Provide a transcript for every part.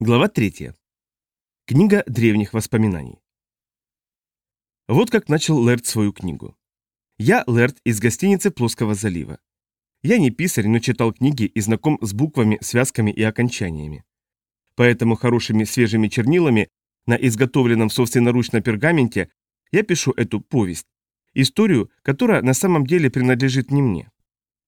Глава 3. Книга древних воспоминаний. Вот как начал Лэрд свою книгу. Я Лэрд из гостиницы Плоского залива. Я не писарь, но читал книги и знаком с буквами, связками и окончаниями. Поэтому хорошими свежими чернилами на изготовленном собственноручно пергаменте я пишу эту повесть, историю, которая на самом деле принадлежит не мне.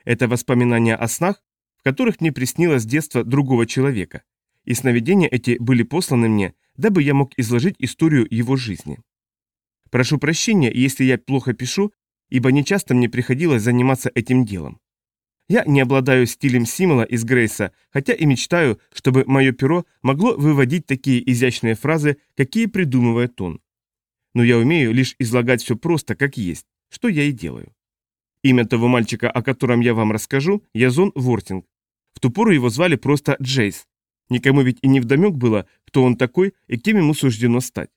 Это воспоминания о снах, в которых мне приснилось детство другого человека, и сновидения эти были посланы мне, дабы я мог изложить историю его жизни. Прошу прощения, если я плохо пишу, ибо нечасто мне приходилось заниматься этим делом. Я не обладаю стилем Симола из Грейса, хотя и мечтаю, чтобы мое перо могло выводить такие изящные фразы, какие придумывает он. Но я умею лишь излагать все просто, как есть, что я и делаю. Имя того мальчика, о котором я вам расскажу, Язон Вортинг. В ту пору его звали просто Джейс, Никому ведь и не вдомек было, кто он такой и кем ему суждено стать.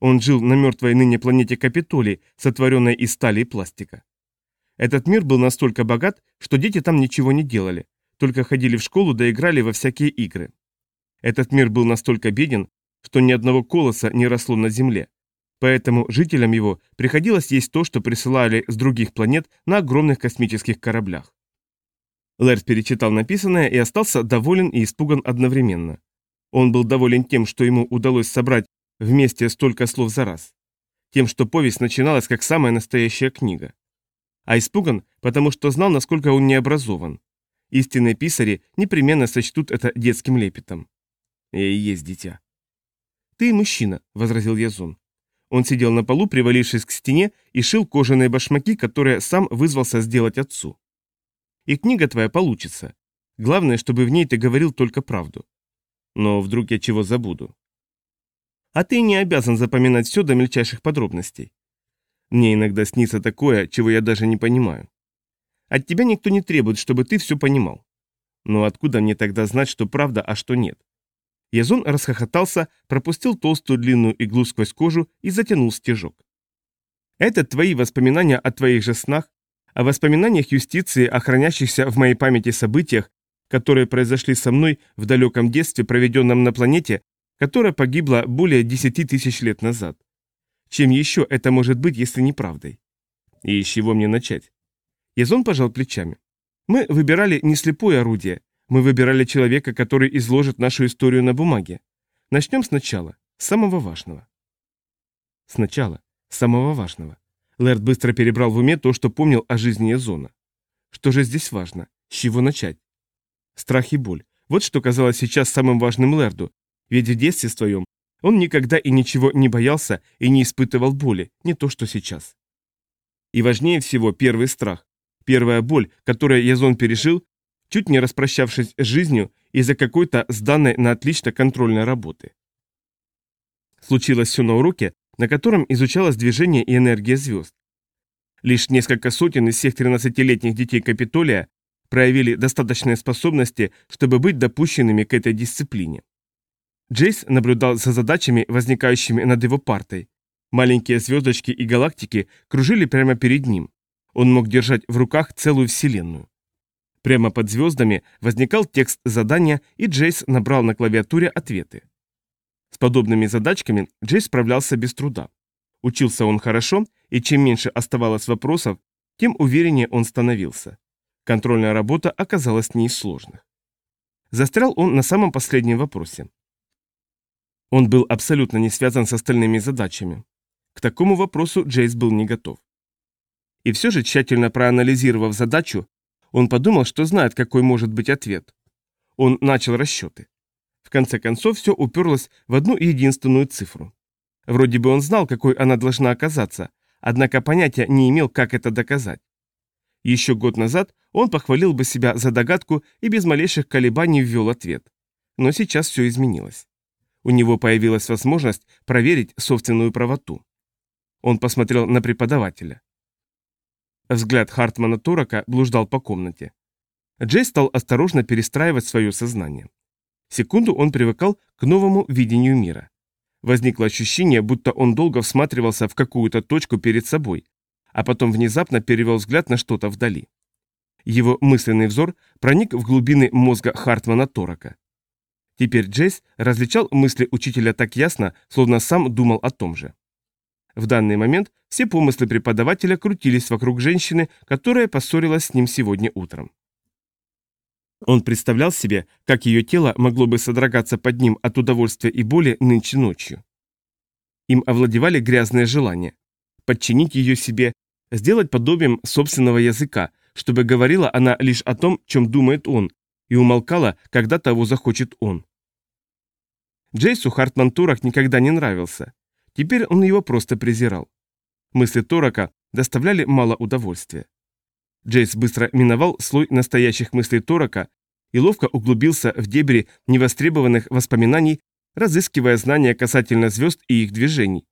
Он жил на мертвой ныне планете Капитолий, сотворенной из стали и пластика. Этот мир был настолько богат, что дети там ничего не делали, только ходили в школу да играли во всякие игры. Этот мир был настолько беден, что ни одного колоса не росло на Земле. Поэтому жителям его приходилось есть то, что присылали с других планет на огромных космических кораблях. Лэрд перечитал написанное и остался доволен и испуган одновременно. Он был доволен тем, что ему удалось собрать вместе столько слов за раз. Тем, что повесть начиналась как самая настоящая книга. А испуган, потому что знал, насколько он необразован. Истинные писари непременно сочтут это детским лепетом. «Я и есть дитя». «Ты мужчина», — возразил Язон. Он сидел на полу, привалившись к стене, и шил кожаные башмаки, которые сам вызвался сделать отцу. И книга твоя получится. Главное, чтобы в ней ты говорил только правду. Но вдруг я чего забуду. А ты не обязан запоминать все до мельчайших подробностей. Мне иногда снится такое, чего я даже не понимаю. От тебя никто не требует, чтобы ты все понимал. Но откуда мне тогда знать, что правда, а что нет? Язон расхохотался, пропустил толстую длинную иглу сквозь кожу и затянул стежок. Это твои воспоминания о твоих же снах, о воспоминаниях юстиции, о хранящихся в моей памяти событиях, которые произошли со мной в далеком детстве, проведенном на планете, которая погибла более 10 тысяч лет назад. Чем еще это может быть, если не правдой? И с чего мне начать? Язон пожал плечами. Мы выбирали не слепое орудие, мы выбирали человека, который изложит нашу историю на бумаге. Начнем сначала, с самого важного. Сначала, самого важного. Лэрд быстро перебрал в уме то, что помнил о жизни Язона. Что же здесь важно? С чего начать? Страх и боль. Вот что казалось сейчас самым важным Лэрду. Ведь в детстве своем он никогда и ничего не боялся и не испытывал боли, не то что сейчас. И важнее всего первый страх. Первая боль, которую Язон пережил, чуть не распрощавшись с жизнью из-за какой-то сданной на отлично контрольной работы. Случилось все на уроке, на котором изучалось движение и энергия звезд. Лишь несколько сотен из всех 13-летних детей Капитолия проявили достаточные способности, чтобы быть допущенными к этой дисциплине. Джейс наблюдал за задачами, возникающими над его партой. Маленькие звездочки и галактики кружили прямо перед ним. Он мог держать в руках целую вселенную. Прямо под звездами возникал текст задания, и Джейс набрал на клавиатуре ответы. С подобными задачками Джей справлялся без труда. Учился он хорошо, и чем меньше оставалось вопросов, тем увереннее он становился. Контрольная работа оказалась не из сложных. Застрял он на самом последнем вопросе. Он был абсолютно не связан с остальными задачами. К такому вопросу Джейс был не готов. И все же, тщательно проанализировав задачу, он подумал, что знает, какой может быть ответ. Он начал расчеты. В конце концов, все уперлось в одну единственную цифру. Вроде бы он знал, какой она должна оказаться, однако понятия не имел, как это доказать. Еще год назад он похвалил бы себя за догадку и без малейших колебаний ввел ответ. Но сейчас все изменилось. У него появилась возможность проверить собственную правоту. Он посмотрел на преподавателя. Взгляд Хартмана Торака блуждал по комнате. Джей стал осторожно перестраивать свое сознание. Секунду он привыкал к новому видению мира. Возникло ощущение, будто он долго всматривался в какую-то точку перед собой, а потом внезапно перевел взгляд на что-то вдали. Его мысленный взор проник в глубины мозга Хартмана Торака. Теперь Джейс различал мысли учителя так ясно, словно сам думал о том же. В данный момент все помыслы преподавателя крутились вокруг женщины, которая поссорилась с ним сегодня утром. Он представлял себе, как ее тело могло бы содрогаться под ним от удовольствия и боли нынче ночью. Им овладевали грязные желания. Подчинить ее себе, сделать подобием собственного языка, чтобы говорила она лишь о том, чем думает он, и умолкала, когда того захочет он. Джейсу Хартман Турок никогда не нравился. Теперь он его просто презирал. Мысли Торака доставляли мало удовольствия. Джейс быстро миновал слой настоящих мыслей Торака и ловко углубился в дебри невостребованных воспоминаний, разыскивая знания касательно звезд и их движений,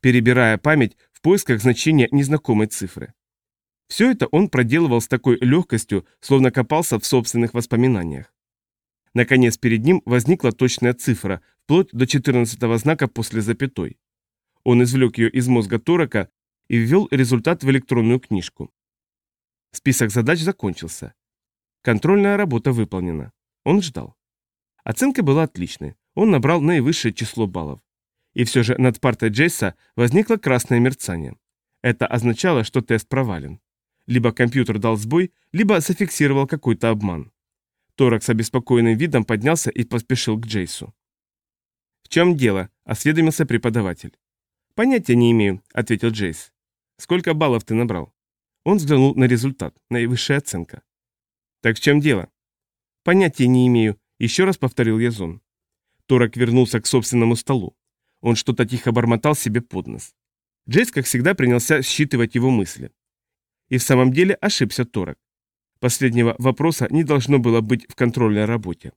перебирая память в поисках значения незнакомой цифры. Все это он проделывал с такой легкостью, словно копался в собственных воспоминаниях. Наконец перед ним возникла точная цифра, вплоть до 14 знака после запятой. Он извлек ее из мозга Торака и ввел результат в электронную книжку. Список задач закончился. Контрольная работа выполнена. Он ждал. Оценка была отличной. Он набрал наивысшее число баллов. И все же над партой Джейса возникло красное мерцание. Это означало, что тест провален. Либо компьютер дал сбой, либо зафиксировал какой-то обман. Торак с обеспокоенным видом поднялся и поспешил к Джейсу. «В чем дело?» – осведомился преподаватель. «Понятия не имею», — ответил Джейс. «Сколько баллов ты набрал?» Он взглянул на результат, наивысшая оценка. «Так в чем дело?» «Понятия не имею», — еще раз повторил Язон. Торок вернулся к собственному столу. Он что-то тихо бормотал себе под нос. Джейс, как всегда, принялся считывать его мысли. И в самом деле ошибся Торок. Последнего вопроса не должно было быть в контрольной работе.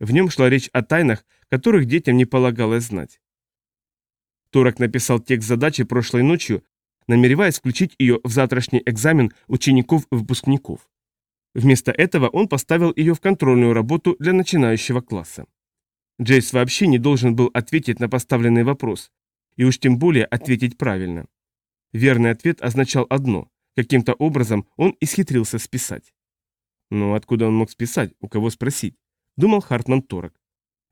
В нем шла речь о тайнах, которых детям не полагалось знать. Торок написал текст задачи прошлой ночью, намереваясь включить ее в завтрашний экзамен учеников-выпускников. Вместо этого он поставил ее в контрольную работу для начинающего класса. Джейс вообще не должен был ответить на поставленный вопрос, и уж тем более ответить правильно. Верный ответ означал одно – каким-то образом он исхитрился списать. Но откуда он мог списать, у кого спросить? Думал Хартман Торок.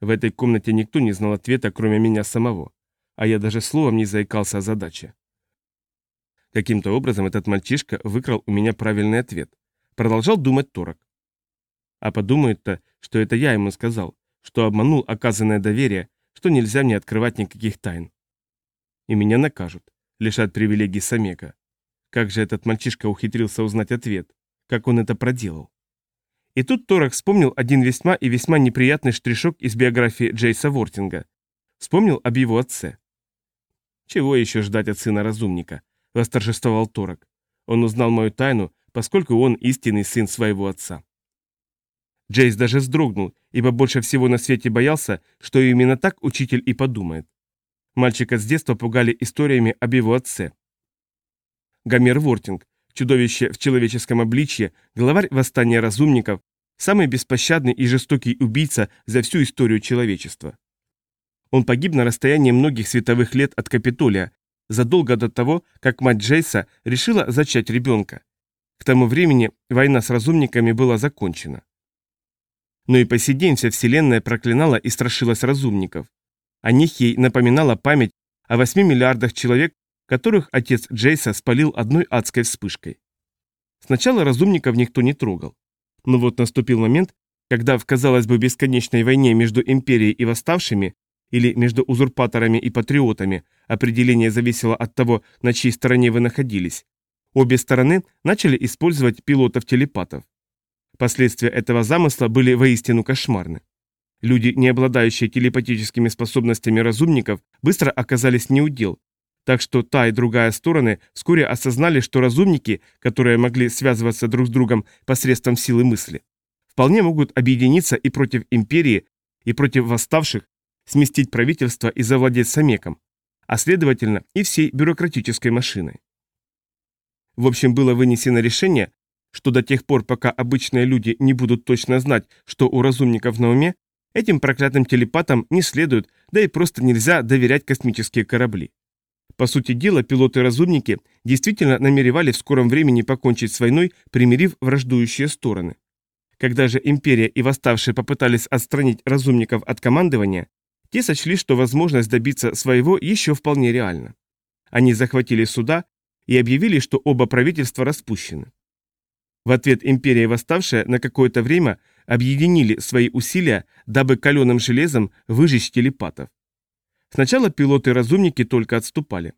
В этой комнате никто не знал ответа, кроме меня самого а я даже словом не заикался о задаче. Каким-то образом этот мальчишка выкрал у меня правильный ответ. Продолжал думать Торок. А подумает-то, что это я ему сказал, что обманул оказанное доверие, что нельзя мне открывать никаких тайн. И меня накажут, лишат привилегий Самека. Как же этот мальчишка ухитрился узнать ответ? Как он это проделал? И тут Торок вспомнил один весьма и весьма неприятный штришок из биографии Джейса Вортинга. Вспомнил об его отце. «Чего еще ждать от сына разумника?» – восторжествовал Торок. Он узнал мою тайну, поскольку он истинный сын своего отца. Джейс даже вздрогнул, ибо больше всего на свете боялся, что именно так учитель и подумает. Мальчика с детства пугали историями об его отце. Гомер Вортинг, чудовище в человеческом обличье, главарь восстания разумников, самый беспощадный и жестокий убийца за всю историю человечества. Он погиб на расстоянии многих световых лет от Капитолия, задолго до того, как мать Джейса решила зачать ребенка. К тому времени война с разумниками была закончена. Но и по сей день вся Вселенная проклинала и страшилась разумников. О них ей напоминала память о 8 миллиардах человек, которых отец Джейса спалил одной адской вспышкой. Сначала разумников никто не трогал. Но вот наступил момент, когда в, казалось бы, бесконечной войне между империей и восставшими или между узурпаторами и патриотами, определение зависело от того, на чьей стороне вы находились, обе стороны начали использовать пилотов-телепатов. Последствия этого замысла были воистину кошмарны. Люди, не обладающие телепатическими способностями разумников, быстро оказались неудел, так что та и другая стороны вскоре осознали, что разумники, которые могли связываться друг с другом посредством силы мысли, вполне могут объединиться и против империи, и против восставших, сместить правительство и завладеть Самеком, а следовательно и всей бюрократической машиной. В общем, было вынесено решение, что до тех пор, пока обычные люди не будут точно знать, что у разумников на уме, этим проклятым телепатам не следует, да и просто нельзя доверять космические корабли. По сути дела, пилоты-разумники действительно намеревали в скором времени покончить с войной, примирив враждующие стороны. Когда же империя и восставшие попытались отстранить разумников от командования, те сочли, что возможность добиться своего еще вполне реальна. Они захватили суда и объявили, что оба правительства распущены. В ответ империя и восставшая на какое-то время объединили свои усилия, дабы каленым железом выжечь телепатов. Сначала пилоты-разумники только отступали.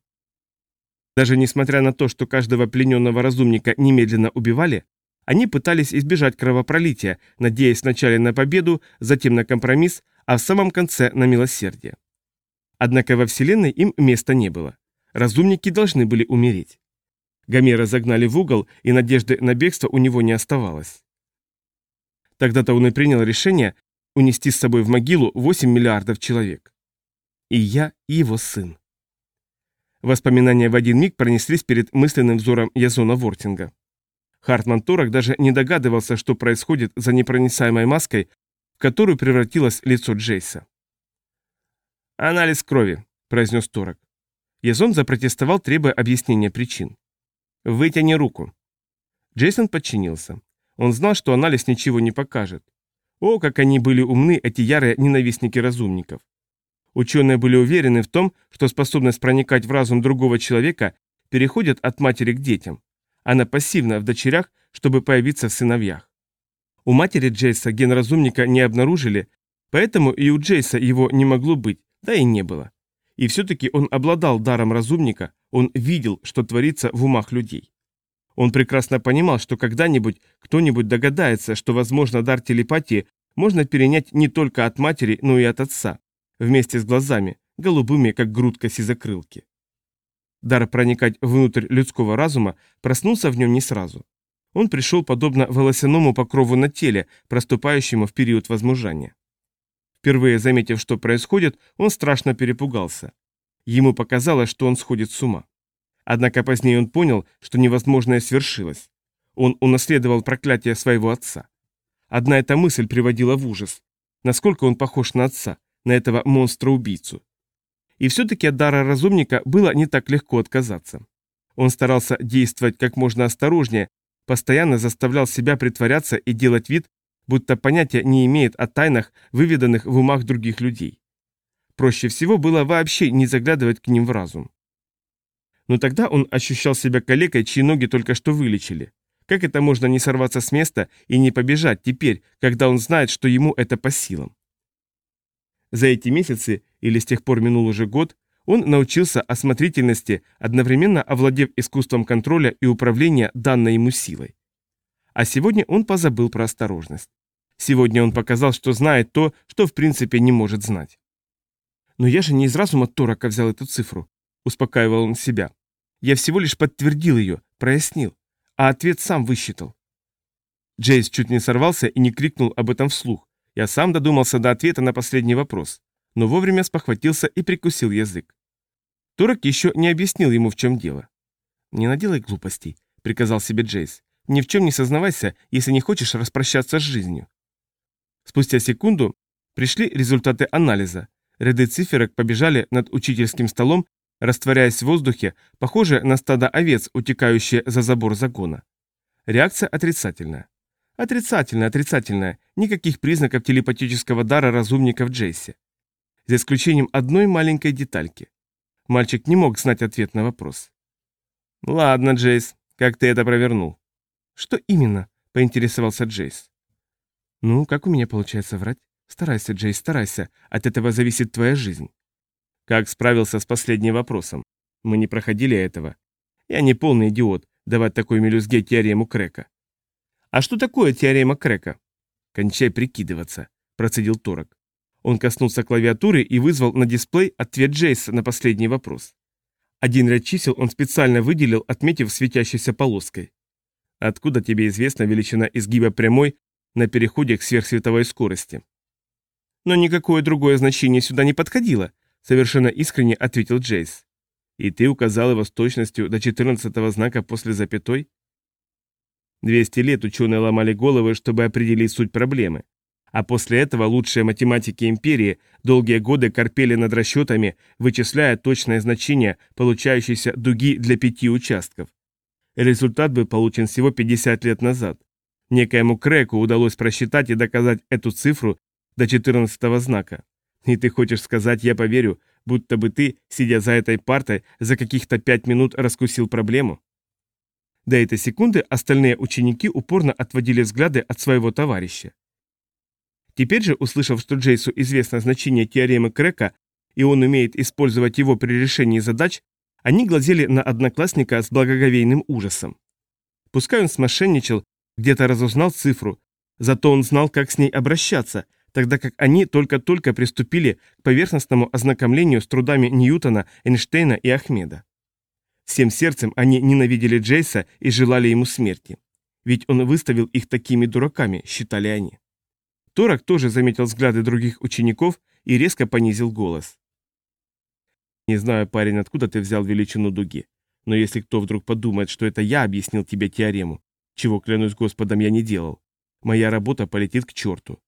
Даже несмотря на то, что каждого плененного разумника немедленно убивали, они пытались избежать кровопролития, надеясь вначале на победу, затем на компромисс, а в самом конце на милосердие. Однако во Вселенной им места не было. Разумники должны были умереть. Гомера загнали в угол, и надежды на бегство у него не оставалось. Тогда-то он и принял решение унести с собой в могилу 8 миллиардов человек. И я, и его сын. Воспоминания в один миг пронеслись перед мысленным взором Язона Вортинга. Хартман Торок даже не догадывался, что происходит за непроницаемой маской, которую превратилось лицо Джейса. «Анализ крови», — произнес Торок. Язон запротестовал, требуя объяснения причин. «Вытяни руку». Джейсон подчинился. Он знал, что анализ ничего не покажет. О, как они были умны, эти ярые ненавистники разумников. Ученые были уверены в том, что способность проникать в разум другого человека переходит от матери к детям. Она пассивна в дочерях, чтобы появиться в сыновьях. У матери Джейса ген разумника не обнаружили, поэтому и у Джейса его не могло быть, да и не было. И все-таки он обладал даром разумника, он видел, что творится в умах людей. Он прекрасно понимал, что когда-нибудь кто-нибудь догадается, что, возможно, дар телепатии можно перенять не только от матери, но и от отца, вместе с глазами, голубыми, как грудка сизокрылки. Дар проникать внутрь людского разума проснулся в нем не сразу. Он пришел подобно волосяному покрову на теле, проступающему в период возмужания. Впервые заметив, что происходит, он страшно перепугался. Ему показалось, что он сходит с ума. Однако позднее он понял, что невозможное свершилось. Он унаследовал проклятие своего отца. Одна эта мысль приводила в ужас. Насколько он похож на отца, на этого монстра-убийцу. И все-таки от дара разумника было не так легко отказаться. Он старался действовать как можно осторожнее, постоянно заставлял себя притворяться и делать вид, будто понятия не имеет о тайнах, выведанных в умах других людей. Проще всего было вообще не заглядывать к ним в разум. Но тогда он ощущал себя калекой, чьи ноги только что вылечили. Как это можно не сорваться с места и не побежать теперь, когда он знает, что ему это по силам? За эти месяцы, или с тех пор минул уже год, он научился осмотрительности, одновременно овладев искусством контроля и управления данной ему силой. А сегодня он позабыл про осторожность. Сегодня он показал, что знает то, что в принципе не может знать. «Но я же не из разума Торака взял эту цифру», — успокаивал он себя. «Я всего лишь подтвердил ее, прояснил, а ответ сам высчитал». Джейс чуть не сорвался и не крикнул об этом вслух. Я сам додумался до ответа на последний вопрос, но вовремя спохватился и прикусил язык. Торок еще не объяснил ему, в чем дело. «Не наделай глупостей», — приказал себе Джейс. «Ни в чем не сознавайся, если не хочешь распрощаться с жизнью». Спустя секунду пришли результаты анализа. Ряды циферок побежали над учительским столом, растворяясь в воздухе, похоже на стадо овец, утекающие за забор загона. Реакция отрицательная. Отрицательная, отрицательная. Никаких признаков телепатического дара разумника в Джейсе. За исключением одной маленькой детальки. Мальчик не мог знать ответ на вопрос. «Ладно, Джейс, как ты это провернул?» «Что именно?» – поинтересовался Джейс. «Ну, как у меня получается врать? Старайся, Джей, старайся. От этого зависит твоя жизнь». Как справился с последним вопросом? Мы не проходили этого. Я не полный идиот, давать такой мелюзге теорему Крека. А что такое теорема Крека? Кончай прикидываться, процедил Торок. Он коснулся клавиатуры и вызвал на дисплей ответ Джейса на последний вопрос. Один ряд чисел он специально выделил, отметив светящейся полоской. Откуда тебе известна величина изгиба прямой на переходе к сверхсветовой скорости. Но никакое другое значение сюда не подходило, совершенно искренне ответил Джейс. И ты указал его с точностью до 14 знака после запятой? 200 лет ученые ломали головы, чтобы определить суть проблемы. А после этого лучшие математики империи долгие годы корпели над расчетами, вычисляя точное значение получающейся дуги для пяти участков. Результат был получен всего 50 лет назад. Некоему Креку удалось просчитать и доказать эту цифру до 14 знака. И ты хочешь сказать, я поверю, будто бы ты, сидя за этой партой, за каких-то пять минут раскусил проблему? До этой секунды остальные ученики упорно отводили взгляды от своего товарища. Теперь же, услышав, что Джейсу известно значение теоремы Крека, и он умеет использовать его при решении задач, они глазели на одноклассника с благоговейным ужасом. Пускай он смошенничал, где-то разузнал цифру, зато он знал, как с ней обращаться, тогда как они только-только приступили к поверхностному ознакомлению с трудами Ньютона, Эйнштейна и Ахмеда. Всем сердцем они ненавидели Джейса и желали ему смерти. Ведь он выставил их такими дураками, считали они. Торак тоже заметил взгляды других учеников и резко понизил голос. «Не знаю, парень, откуда ты взял величину дуги, но если кто вдруг подумает, что это я объяснил тебе теорему, чего, клянусь Господом, я не делал, моя работа полетит к черту.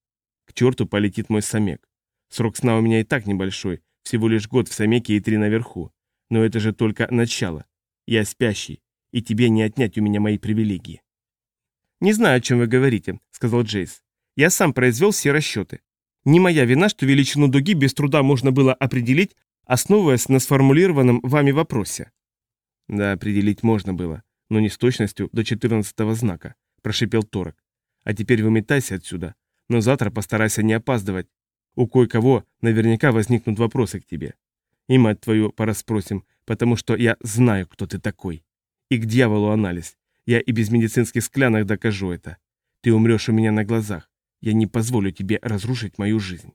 К черту полетит мой самек. Срок сна у меня и так небольшой, всего лишь год в самеке и три наверху. Но это же только начало. Я спящий, и тебе не отнять у меня мои привилегии. «Не знаю, о чем вы говорите», — сказал Джейс. «Я сам произвел все расчеты. Не моя вина, что величину дуги без труда можно было определить, основываясь на сформулированном вами вопросе». «Да, определить можно было, но не с точностью до 14 знака», — прошипел Торок. «А теперь выметайся отсюда, но завтра постарайся не опаздывать. У кое-кого наверняка возникнут вопросы к тебе. И мать твою пораспросим, потому что я знаю, кто ты такой. И к дьяволу анализ. Я и без медицинских склянок докажу это. Ты умрешь у меня на глазах. Я не позволю тебе разрушить мою жизнь».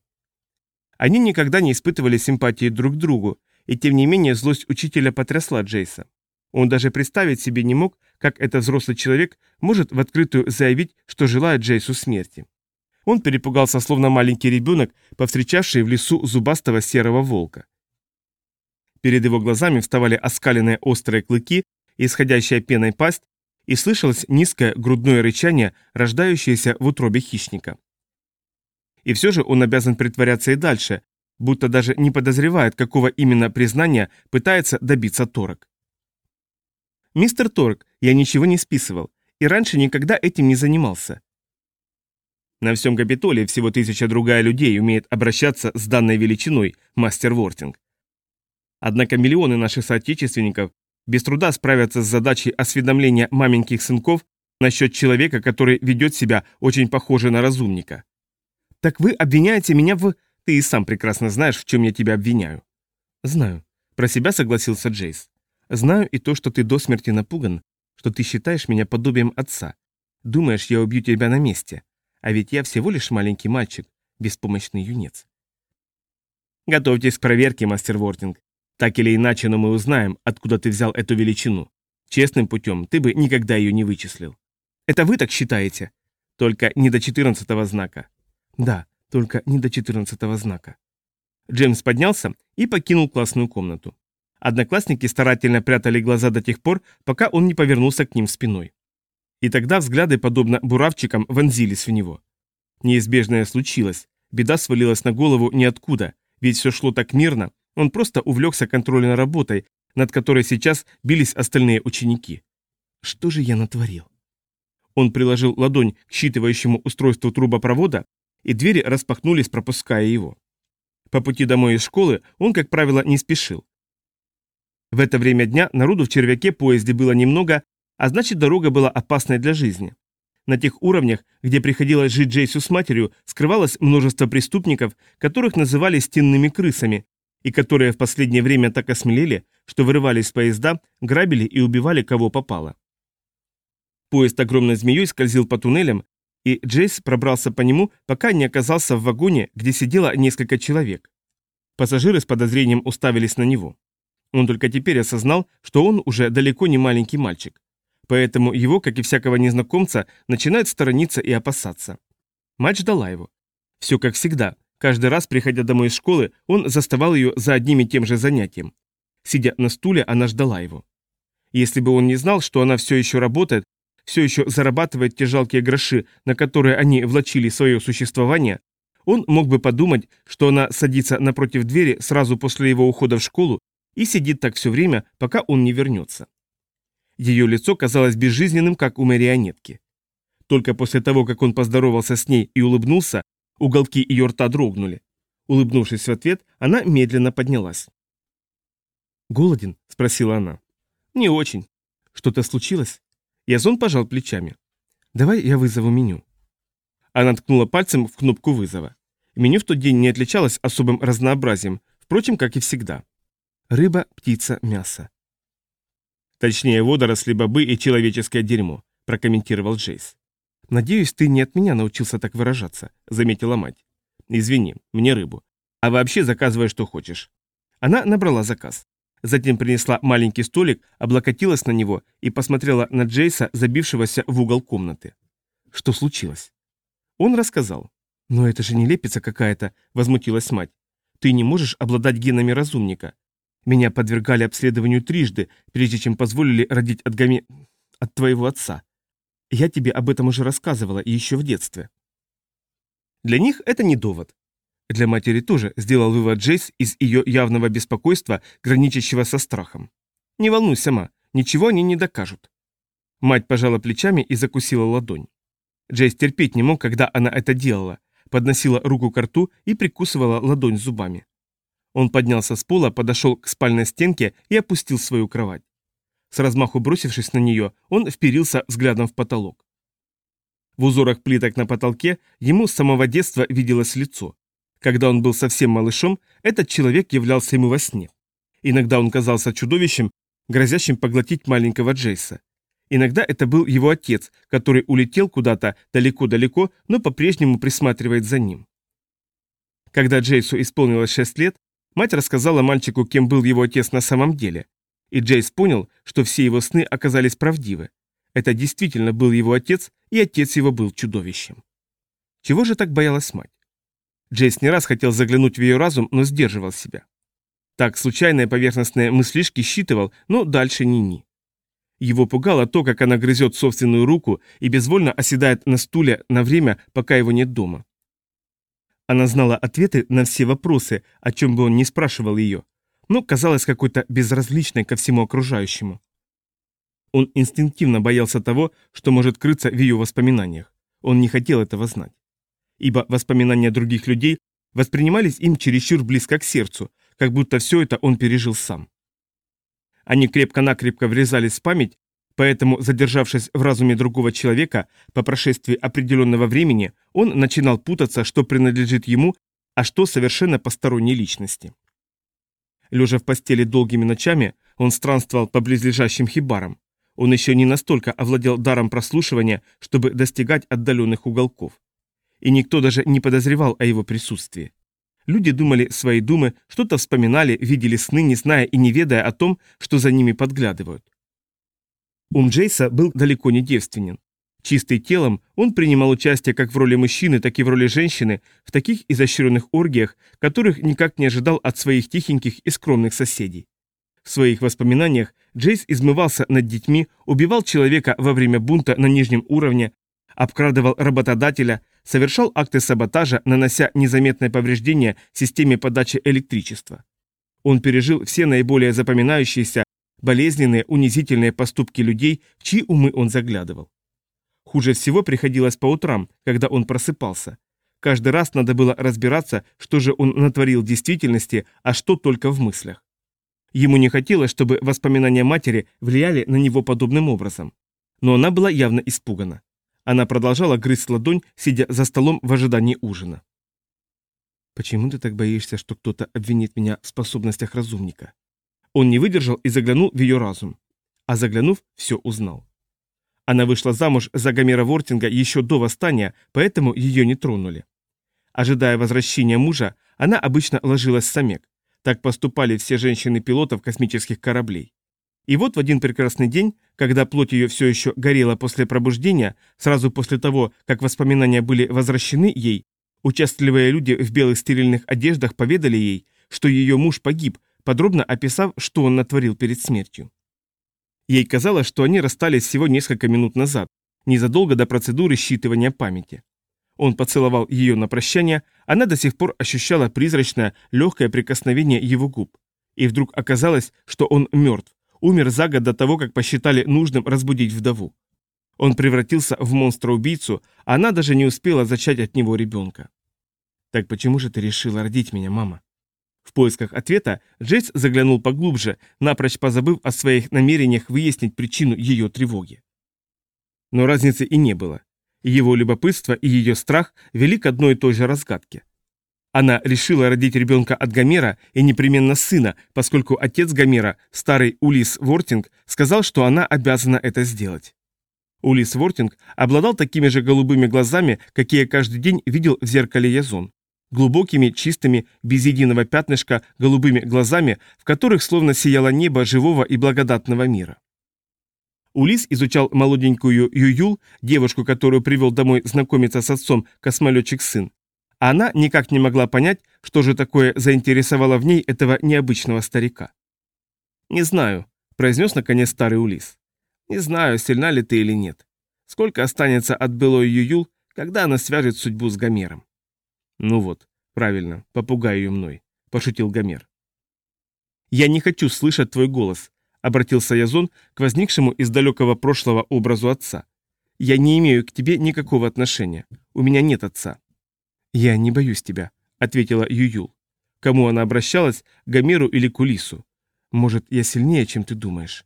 Они никогда не испытывали симпатии друг к другу, и тем не менее злость учителя потрясла Джейса. Он даже представить себе не мог, как этот взрослый человек может в открытую заявить, что желает Джейсу смерти. Он перепугался, словно маленький ребенок, повстречавший в лесу зубастого серого волка. Перед его глазами вставали оскаленные острые клыки, исходящая пеной пасть, и слышалось низкое грудное рычание, рождающееся в утробе хищника. И все же он обязан притворяться и дальше, будто даже не подозревает, какого именно признания пытается добиться Торок. «Мистер Торок, я ничего не списывал, и раньше никогда этим не занимался. На всем Капитолии всего тысяча другая людей умеет обращаться с данной величиной, мастер Вортинг. Однако миллионы наших соотечественников без труда справятся с задачей осведомления маменьких сынков насчет человека, который ведет себя очень похоже на разумника. Так вы обвиняете меня в... Ты и сам прекрасно знаешь, в чем я тебя обвиняю. Знаю. Про себя согласился Джейс. Знаю и то, что ты до смерти напуган, что ты считаешь меня подобием отца. Думаешь, я убью тебя на месте. А ведь я всего лишь маленький мальчик, беспомощный юнец. Готовьтесь к проверке, мастер Вортинг. Так или иначе, но мы узнаем, откуда ты взял эту величину. Честным путем ты бы никогда ее не вычислил. Это вы так считаете? Только не до 14 знака. Да, только не до 14 знака. Джеймс поднялся и покинул классную комнату. Одноклассники старательно прятали глаза до тех пор, пока он не повернулся к ним спиной. И тогда взгляды, подобно буравчикам, вонзились в него. Неизбежное случилось. Беда свалилась на голову ниоткуда, ведь все шло так мирно, он просто увлекся контрольной работой, над которой сейчас бились остальные ученики. Что же я натворил? Он приложил ладонь к считывающему устройству трубопровода, и двери распахнулись, пропуская его. По пути домой из школы он, как правило, не спешил. В это время дня народу в червяке поезде было немного, а значит дорога была опасной для жизни. На тех уровнях, где приходилось жить Джейсу с матерью, скрывалось множество преступников, которых называли стенными крысами, и которые в последнее время так осмелели, что вырывались в поезда, грабили и убивали кого попало. Поезд огромной змеей скользил по туннелям, и Джейс пробрался по нему, пока не оказался в вагоне, где сидело несколько человек. Пассажиры с подозрением уставились на него. Он только теперь осознал, что он уже далеко не маленький мальчик. Поэтому его, как и всякого незнакомца, начинают сторониться и опасаться. Мать ждала его. Все как всегда, Каждый раз, приходя домой из школы, он заставал ее за одним и тем же занятием. Сидя на стуле, она ждала его. Если бы он не знал, что она все еще работает, все еще зарабатывает те жалкие гроши, на которые они влачили свое существование, он мог бы подумать, что она садится напротив двери сразу после его ухода в школу и сидит так все время, пока он не вернется. Ее лицо казалось безжизненным, как у марионетки. Только после того, как он поздоровался с ней и улыбнулся, уголки ее рта дрогнули. Улыбнувшись в ответ, она медленно поднялась. «Голоден?» – спросила она. «Не очень. Что-то случилось?» Язон пожал плечами. «Давай я вызову меню». Она ткнула пальцем в кнопку вызова. Меню в тот день не отличалось особым разнообразием, впрочем, как и всегда. Рыба, птица, мясо. Точнее, водоросли, бобы и человеческое дерьмо, прокомментировал Джейс. «Надеюсь, ты не от меня научился так выражаться», — заметила мать. «Извини, мне рыбу. А вообще заказывай, что хочешь». Она набрала заказ. Затем принесла маленький столик, облокотилась на него и посмотрела на Джейса, забившегося в угол комнаты. Что случилось? Он рассказал. «Но это же не лепится какая-то», — возмутилась мать. «Ты не можешь обладать генами разумника. Меня подвергали обследованию трижды, прежде чем позволили родить от гами... от твоего отца. Я тебе об этом уже рассказывала, и еще в детстве». Для них это не довод. Для матери тоже сделал вывод Джейс из ее явного беспокойства, граничащего со страхом. «Не волнуйся, ма, ничего они не докажут». Мать пожала плечами и закусила ладонь. Джейс терпеть не мог, когда она это делала, подносила руку к рту и прикусывала ладонь зубами. Он поднялся с пола, подошел к спальной стенке и опустил свою кровать. С размаху бросившись на нее, он вперился взглядом в потолок. В узорах плиток на потолке ему с самого детства виделось лицо. Когда он был совсем малышом, этот человек являлся ему во сне. Иногда он казался чудовищем, грозящим поглотить маленького Джейса. Иногда это был его отец, который улетел куда-то далеко-далеко, но по-прежнему присматривает за ним. Когда Джейсу исполнилось 6 лет, мать рассказала мальчику, кем был его отец на самом деле. И Джейс понял, что все его сны оказались правдивы. Это действительно был его отец, и отец его был чудовищем. Чего же так боялась мать? Джейс не раз хотел заглянуть в ее разум, но сдерживал себя. Так, случайные поверхностные мыслишки считывал, но дальше ни-ни. Его пугало то, как она грызет собственную руку и безвольно оседает на стуле на время, пока его нет дома. Она знала ответы на все вопросы, о чем бы он ни спрашивал ее, но казалась какой-то безразличной ко всему окружающему. Он инстинктивно боялся того, что может крыться в ее воспоминаниях. Он не хотел этого знать. Ибо воспоминания других людей воспринимались им чересчур близко к сердцу, как будто все это он пережил сам. Они крепко-накрепко врезались в память, поэтому, задержавшись в разуме другого человека, по прошествии определенного времени он начинал путаться, что принадлежит ему, а что совершенно посторонней личности. Лежа в постели долгими ночами, он странствовал по близлежащим хибарам. Он еще не настолько овладел даром прослушивания, чтобы достигать отдаленных уголков. И никто даже не подозревал о его присутствии. Люди думали свои думы, что-то вспоминали, видели сны, не зная и не ведая о том, что за ними подглядывают. Ум Джейса был далеко не девственен. Чистый телом, он принимал участие как в роли мужчины, так и в роли женщины в таких изощренных оргиях, которых никак не ожидал от своих тихеньких и скромных соседей. В своих воспоминаниях Джейс измывался над детьми, убивал человека во время бунта на нижнем уровне, обкрадывал работодателя, совершал акты саботажа, нанося незаметное повреждение системе подачи электричества. Он пережил все наиболее запоминающиеся, болезненные, унизительные поступки людей, в чьи умы он заглядывал. Хуже всего приходилось по утрам, когда он просыпался. Каждый раз надо было разбираться, что же он натворил в действительности, а что только в мыслях. Ему не хотелось, чтобы воспоминания матери влияли на него подобным образом. Но она была явно испугана. Она продолжала грызть ладонь, сидя за столом в ожидании ужина. «Почему ты так боишься, что кто-то обвинит меня в способностях разумника?» Он не выдержал и заглянул в ее разум. А заглянув, все узнал. Она вышла замуж за Гомера Вортинга еще до восстания, поэтому ее не тронули. Ожидая возвращения мужа, она обычно ложилась в самек. Так поступали все женщины пилотов космических кораблей. И вот в один прекрасный день, когда плоть ее все еще горела после пробуждения, сразу после того, как воспоминания были возвращены ей, участливые люди в белых стерильных одеждах поведали ей, что ее муж погиб, подробно описав, что он натворил перед смертью. Ей казалось, что они расстались всего несколько минут назад, незадолго до процедуры считывания памяти. Он поцеловал ее на прощание, она до сих пор ощущала призрачное, легкое прикосновение его губ. И вдруг оказалось, что он мертв, умер за год до того, как посчитали нужным разбудить вдову. Он превратился в монстра-убийцу, а она даже не успела зачать от него ребенка. «Так почему же ты решила родить меня, мама?» В поисках ответа Джейс заглянул поглубже, напрочь позабыв о своих намерениях выяснить причину ее тревоги. Но разницы и не было. Его любопытство и ее страх вели к одной и той же разгадке. Она решила родить ребенка от Гомера и непременно сына, поскольку отец Гомера, старый Улис Вортинг, сказал, что она обязана это сделать. Улис Вортинг обладал такими же голубыми глазами, какие каждый день видел в зеркале Язон. Глубокими, чистыми, без единого пятнышка, голубыми глазами, в которых словно сияло небо живого и благодатного мира. Улис изучал молоденькую Ююл, девушку, которую привел домой знакомиться с отцом космолетчик-сын. А она никак не могла понять, что же такое заинтересовало в ней этого необычного старика. «Не знаю», – произнес наконец старый Улис. «Не знаю, сильна ли ты или нет. Сколько останется от былой Ююл, когда она свяжет судьбу с Гомером?» «Ну вот, правильно, попугай ее мной», – пошутил Гомер. «Я не хочу слышать твой голос», обратился Язон к возникшему из далекого прошлого образу отца. «Я не имею к тебе никакого отношения. У меня нет отца». «Я не боюсь тебя», — ответила Ююл. Кому она обращалась, Гомеру или Кулису? Может, я сильнее, чем ты думаешь?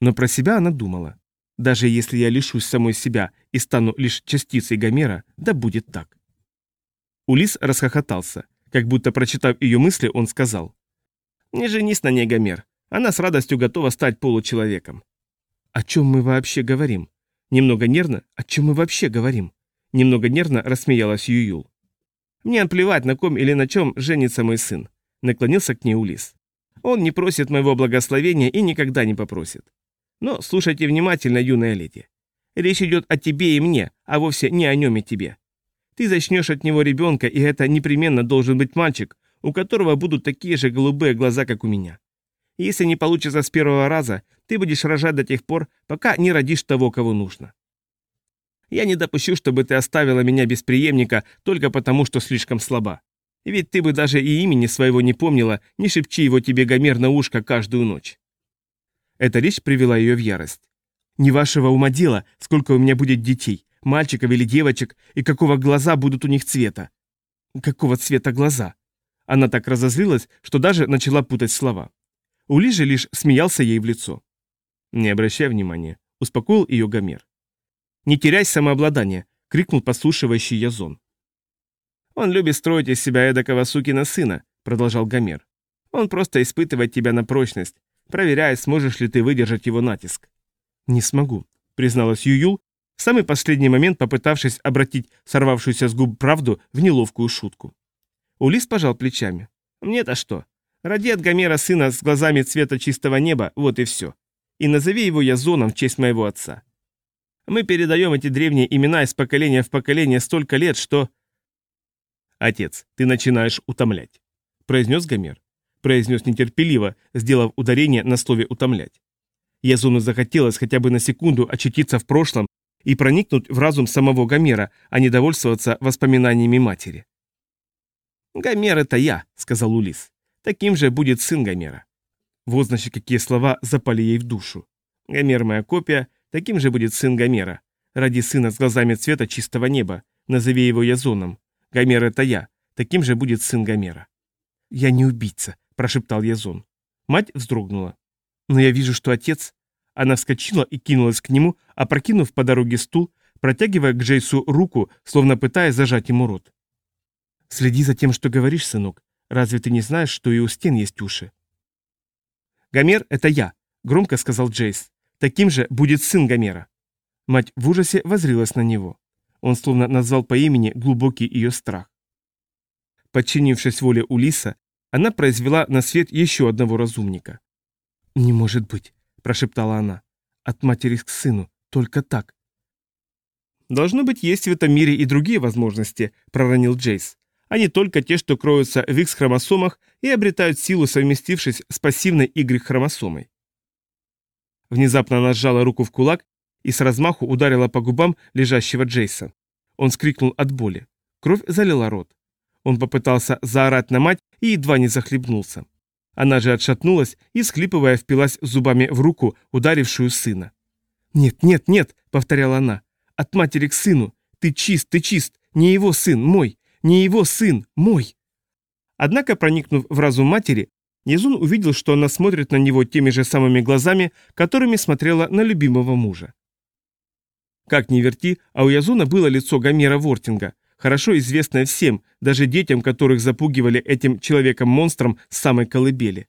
Но про себя она думала. Даже если я лишусь самой себя и стану лишь частицей Гомера, да будет так. Улис расхохотался. Как будто прочитав ее мысли, он сказал. «Не женись на ней, Гомер. Она с радостью готова стать получеловеком. О чем мы вообще говорим? Немного нервно, о чем мы вообще говорим? Немного нервно рассмеялась Ююл. Мне плевать, на ком или на чем женится мой сын. Наклонился к ней Улис. Он не просит моего благословения и никогда не попросит. Но слушайте внимательно, юная леди. Речь идет о тебе и мне, а вовсе не о нем и тебе. Ты зачнешь от него ребенка, и это непременно должен быть мальчик, у которого будут такие же голубые глаза, как у меня. Если не получится с первого раза, ты будешь рожать до тех пор, пока не родишь того, кого нужно. Я не допущу, чтобы ты оставила меня без преемника только потому, что слишком слаба. Ведь ты бы даже и имени своего не помнила, не шепчи его тебе Гомер на ушко каждую ночь. Эта речь привела ее в ярость. Не вашего ума дело, сколько у меня будет детей, мальчиков или девочек, и какого глаза будут у них цвета. Какого цвета глаза? Она так разозлилась, что даже начала путать слова. Ули же лишь смеялся ей в лицо. «Не обращай внимания», — успокоил ее Гомер. «Не теряй самообладание», — крикнул послушивающий Язон. «Он любит строить из себя эдакого сукина сына», — продолжал Гомер. «Он просто испытывает тебя на прочность, проверяя, сможешь ли ты выдержать его натиск». «Не смогу», — призналась Ююл, в самый последний момент попытавшись обратить сорвавшуюся с губ правду в неловкую шутку. Улис пожал плечами. «Мне-то что? Роди от Гомера сына с глазами цвета чистого неба, вот и все. И назови его Язоном в честь моего отца. Мы передаем эти древние имена из поколения в поколение столько лет, что... Отец, ты начинаешь утомлять, произнес Гомер. Произнес нетерпеливо, сделав ударение на слове «утомлять». Язону захотелось хотя бы на секунду очутиться в прошлом и проникнуть в разум самого Гомера, а не довольствоваться воспоминаниями матери. «Гомер — это я», — сказал Улис. Таким же будет сын Гомера. Вот значит, какие слова запали ей в душу. Гомер моя копия, таким же будет сын Гомера. Ради сына с глазами цвета чистого неба, назови его Язоном. Гомер это я, таким же будет сын Гомера. Я не убийца, прошептал Язон. Мать вздрогнула. Но я вижу, что отец... Она вскочила и кинулась к нему, опрокинув по дороге стул, протягивая к Джейсу руку, словно пытаясь зажать ему рот. «Следи за тем, что говоришь, сынок. Разве ты не знаешь, что и у стен есть уши? «Гомер — это я», — громко сказал Джейс. «Таким же будет сын Гомера». Мать в ужасе возрилась на него. Он словно назвал по имени глубокий ее страх. Подчинившись воле Улиса, она произвела на свет еще одного разумника. «Не может быть», — прошептала она. «От матери к сыну, только так». «Должно быть, есть в этом мире и другие возможности», — проронил Джейс а не только те, что кроются в X-хромосомах и обретают силу, совместившись с пассивной Y-хромосомой. Внезапно она сжала руку в кулак и с размаху ударила по губам лежащего Джейса. Он скрикнул от боли. Кровь залила рот. Он попытался заорать на мать и едва не захлебнулся. Она же отшатнулась и, схлипывая, впилась зубами в руку, ударившую сына. «Нет, нет, нет», — повторяла она, — «от матери к сыну. Ты чист, ты чист, не его сын, мой, не его сын, мой». Однако, проникнув в разум матери, Язун увидел, что она смотрит на него теми же самыми глазами, которыми смотрела на любимого мужа. Как ни верти, а у Язуна было лицо Гомера Вортинга, хорошо известное всем, даже детям, которых запугивали этим человеком-монстром с самой колыбели.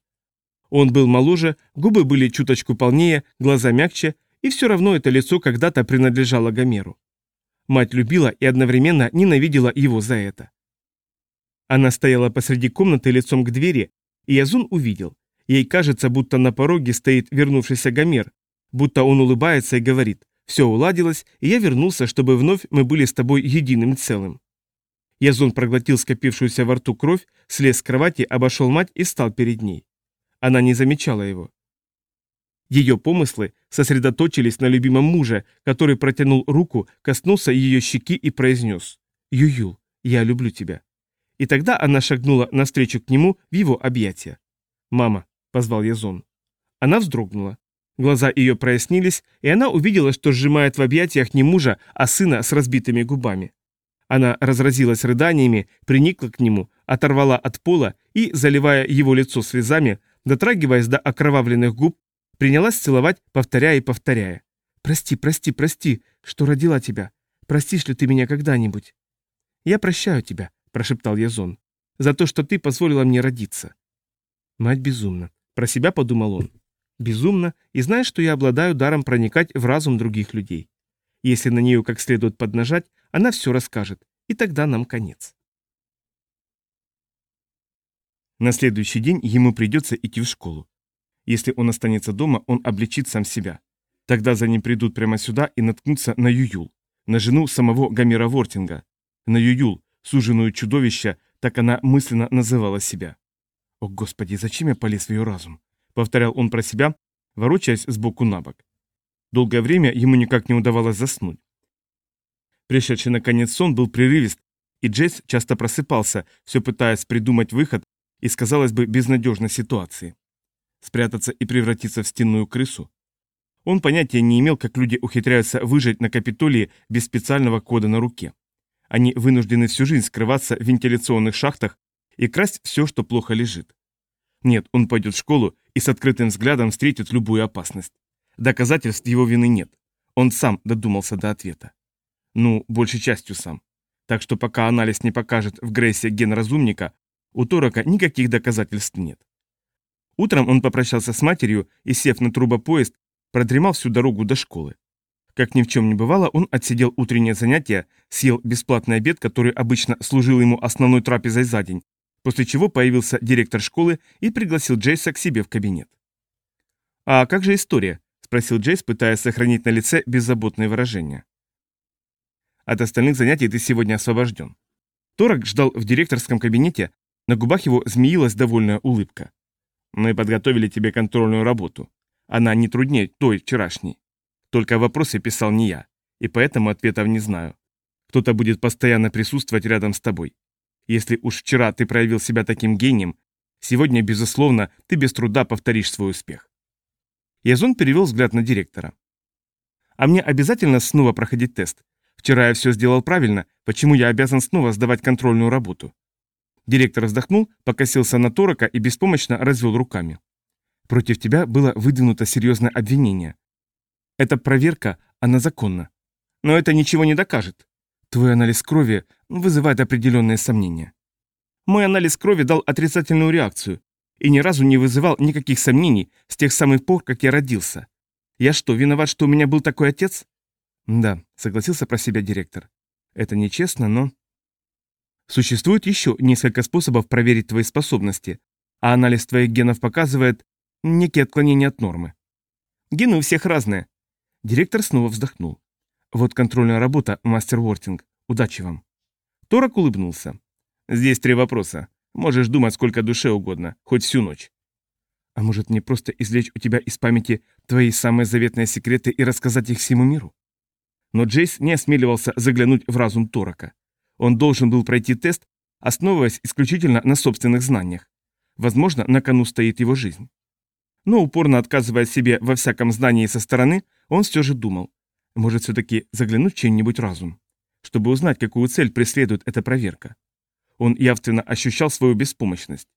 Он был моложе, губы были чуточку полнее, глаза мягче, и все равно это лицо когда-то принадлежало Гомеру. Мать любила и одновременно ненавидела его за это. Она стояла посреди комнаты лицом к двери, и Язун увидел. Ей кажется, будто на пороге стоит вернувшийся Гомер, будто он улыбается и говорит «Все уладилось, и я вернулся, чтобы вновь мы были с тобой единым целым». Язун проглотил скопившуюся во рту кровь, слез с кровати, обошел мать и стал перед ней. Она не замечала его. Ее помыслы сосредоточились на любимом муже, который протянул руку, коснулся ее щеки и произнес «Ююл, я люблю тебя». И тогда она шагнула навстречу к нему в его объятия. «Мама», — позвал Язон. Она вздрогнула. Глаза ее прояснились, и она увидела, что сжимает в объятиях не мужа, а сына с разбитыми губами. Она разразилась рыданиями, приникла к нему, оторвала от пола и, заливая его лицо слезами, дотрагиваясь до окровавленных губ, принялась целовать, повторяя и повторяя. «Прости, прости, прости, что родила тебя. Простишь ли ты меня когда-нибудь?» «Я прощаю тебя», — прошептал Язон, — «за то, что ты позволила мне родиться». Мать безумна. Про себя подумал он. Безумно, и знаешь, что я обладаю даром проникать в разум других людей. Если на нее как следует поднажать, она все расскажет, и тогда нам конец. На следующий день ему придется идти в школу. Если он останется дома, он обличит сам себя. Тогда за ним придут прямо сюда и наткнутся на Ююл, на жену самого Гомера Вортинга, на Ююл, суженую чудовища, так она мысленно называла себя. «О, Господи, зачем я полез в ее разум?» — повторял он про себя, ворочаясь сбоку на бок. Долгое время ему никак не удавалось заснуть. Пришедший наконец сон был прерывист, и Джейс часто просыпался, все пытаясь придумать выход из, казалось бы, безнадежной ситуации. Спрятаться и превратиться в стенную крысу? Он понятия не имел, как люди ухитряются выжить на Капитолии без специального кода на руке. Они вынуждены всю жизнь скрываться в вентиляционных шахтах и красть все, что плохо лежит. Нет, он пойдет в школу и с открытым взглядом встретит любую опасность. Доказательств его вины нет. Он сам додумался до ответа. Ну, большей частью сам. Так что пока анализ не покажет в Грейсе ген разумника, у Торока никаких доказательств нет. Утром он попрощался с матерью и, сев на трубопоезд, продремал всю дорогу до школы. Как ни в чем не бывало, он отсидел утреннее занятие, съел бесплатный обед, который обычно служил ему основной трапезой за день, после чего появился директор школы и пригласил Джейса к себе в кабинет. «А как же история?» – спросил Джейс, пытаясь сохранить на лице беззаботное выражение. «От остальных занятий ты сегодня освобожден». Торок ждал в директорском кабинете, на губах его змеилась довольная улыбка. «Мы подготовили тебе контрольную работу. Она не труднее той вчерашней. Только вопросы писал не я, и поэтому ответов не знаю. Кто-то будет постоянно присутствовать рядом с тобой. Если уж вчера ты проявил себя таким гением, сегодня, безусловно, ты без труда повторишь свой успех. Язон перевел взгляд на директора. А мне обязательно снова проходить тест? Вчера я все сделал правильно, почему я обязан снова сдавать контрольную работу? Директор вздохнул, покосился на Торока и беспомощно развел руками. Против тебя было выдвинуто серьезное обвинение. Эта проверка, она законна. Но это ничего не докажет. Твой анализ крови вызывает определенные сомнения. Мой анализ крови дал отрицательную реакцию и ни разу не вызывал никаких сомнений с тех самых пор, как я родился. Я что, виноват, что у меня был такой отец? Да, согласился про себя директор. Это нечестно, но... Существует еще несколько способов проверить твои способности, а анализ твоих генов показывает некие отклонения от нормы. Гены у всех разные, Директор снова вздохнул. «Вот контрольная работа, мастер Вортинг. Удачи вам». Торок улыбнулся. «Здесь три вопроса. Можешь думать сколько душе угодно, хоть всю ночь». «А может мне просто извлечь у тебя из памяти твои самые заветные секреты и рассказать их всему миру?» Но Джейс не осмеливался заглянуть в разум Торака. Он должен был пройти тест, основываясь исключительно на собственных знаниях. Возможно, на кону стоит его жизнь. Но упорно отказывая себе во всяком знании со стороны, он все же думал, может все-таки заглянуть в чей-нибудь разум, чтобы узнать, какую цель преследует эта проверка. Он явственно ощущал свою беспомощность.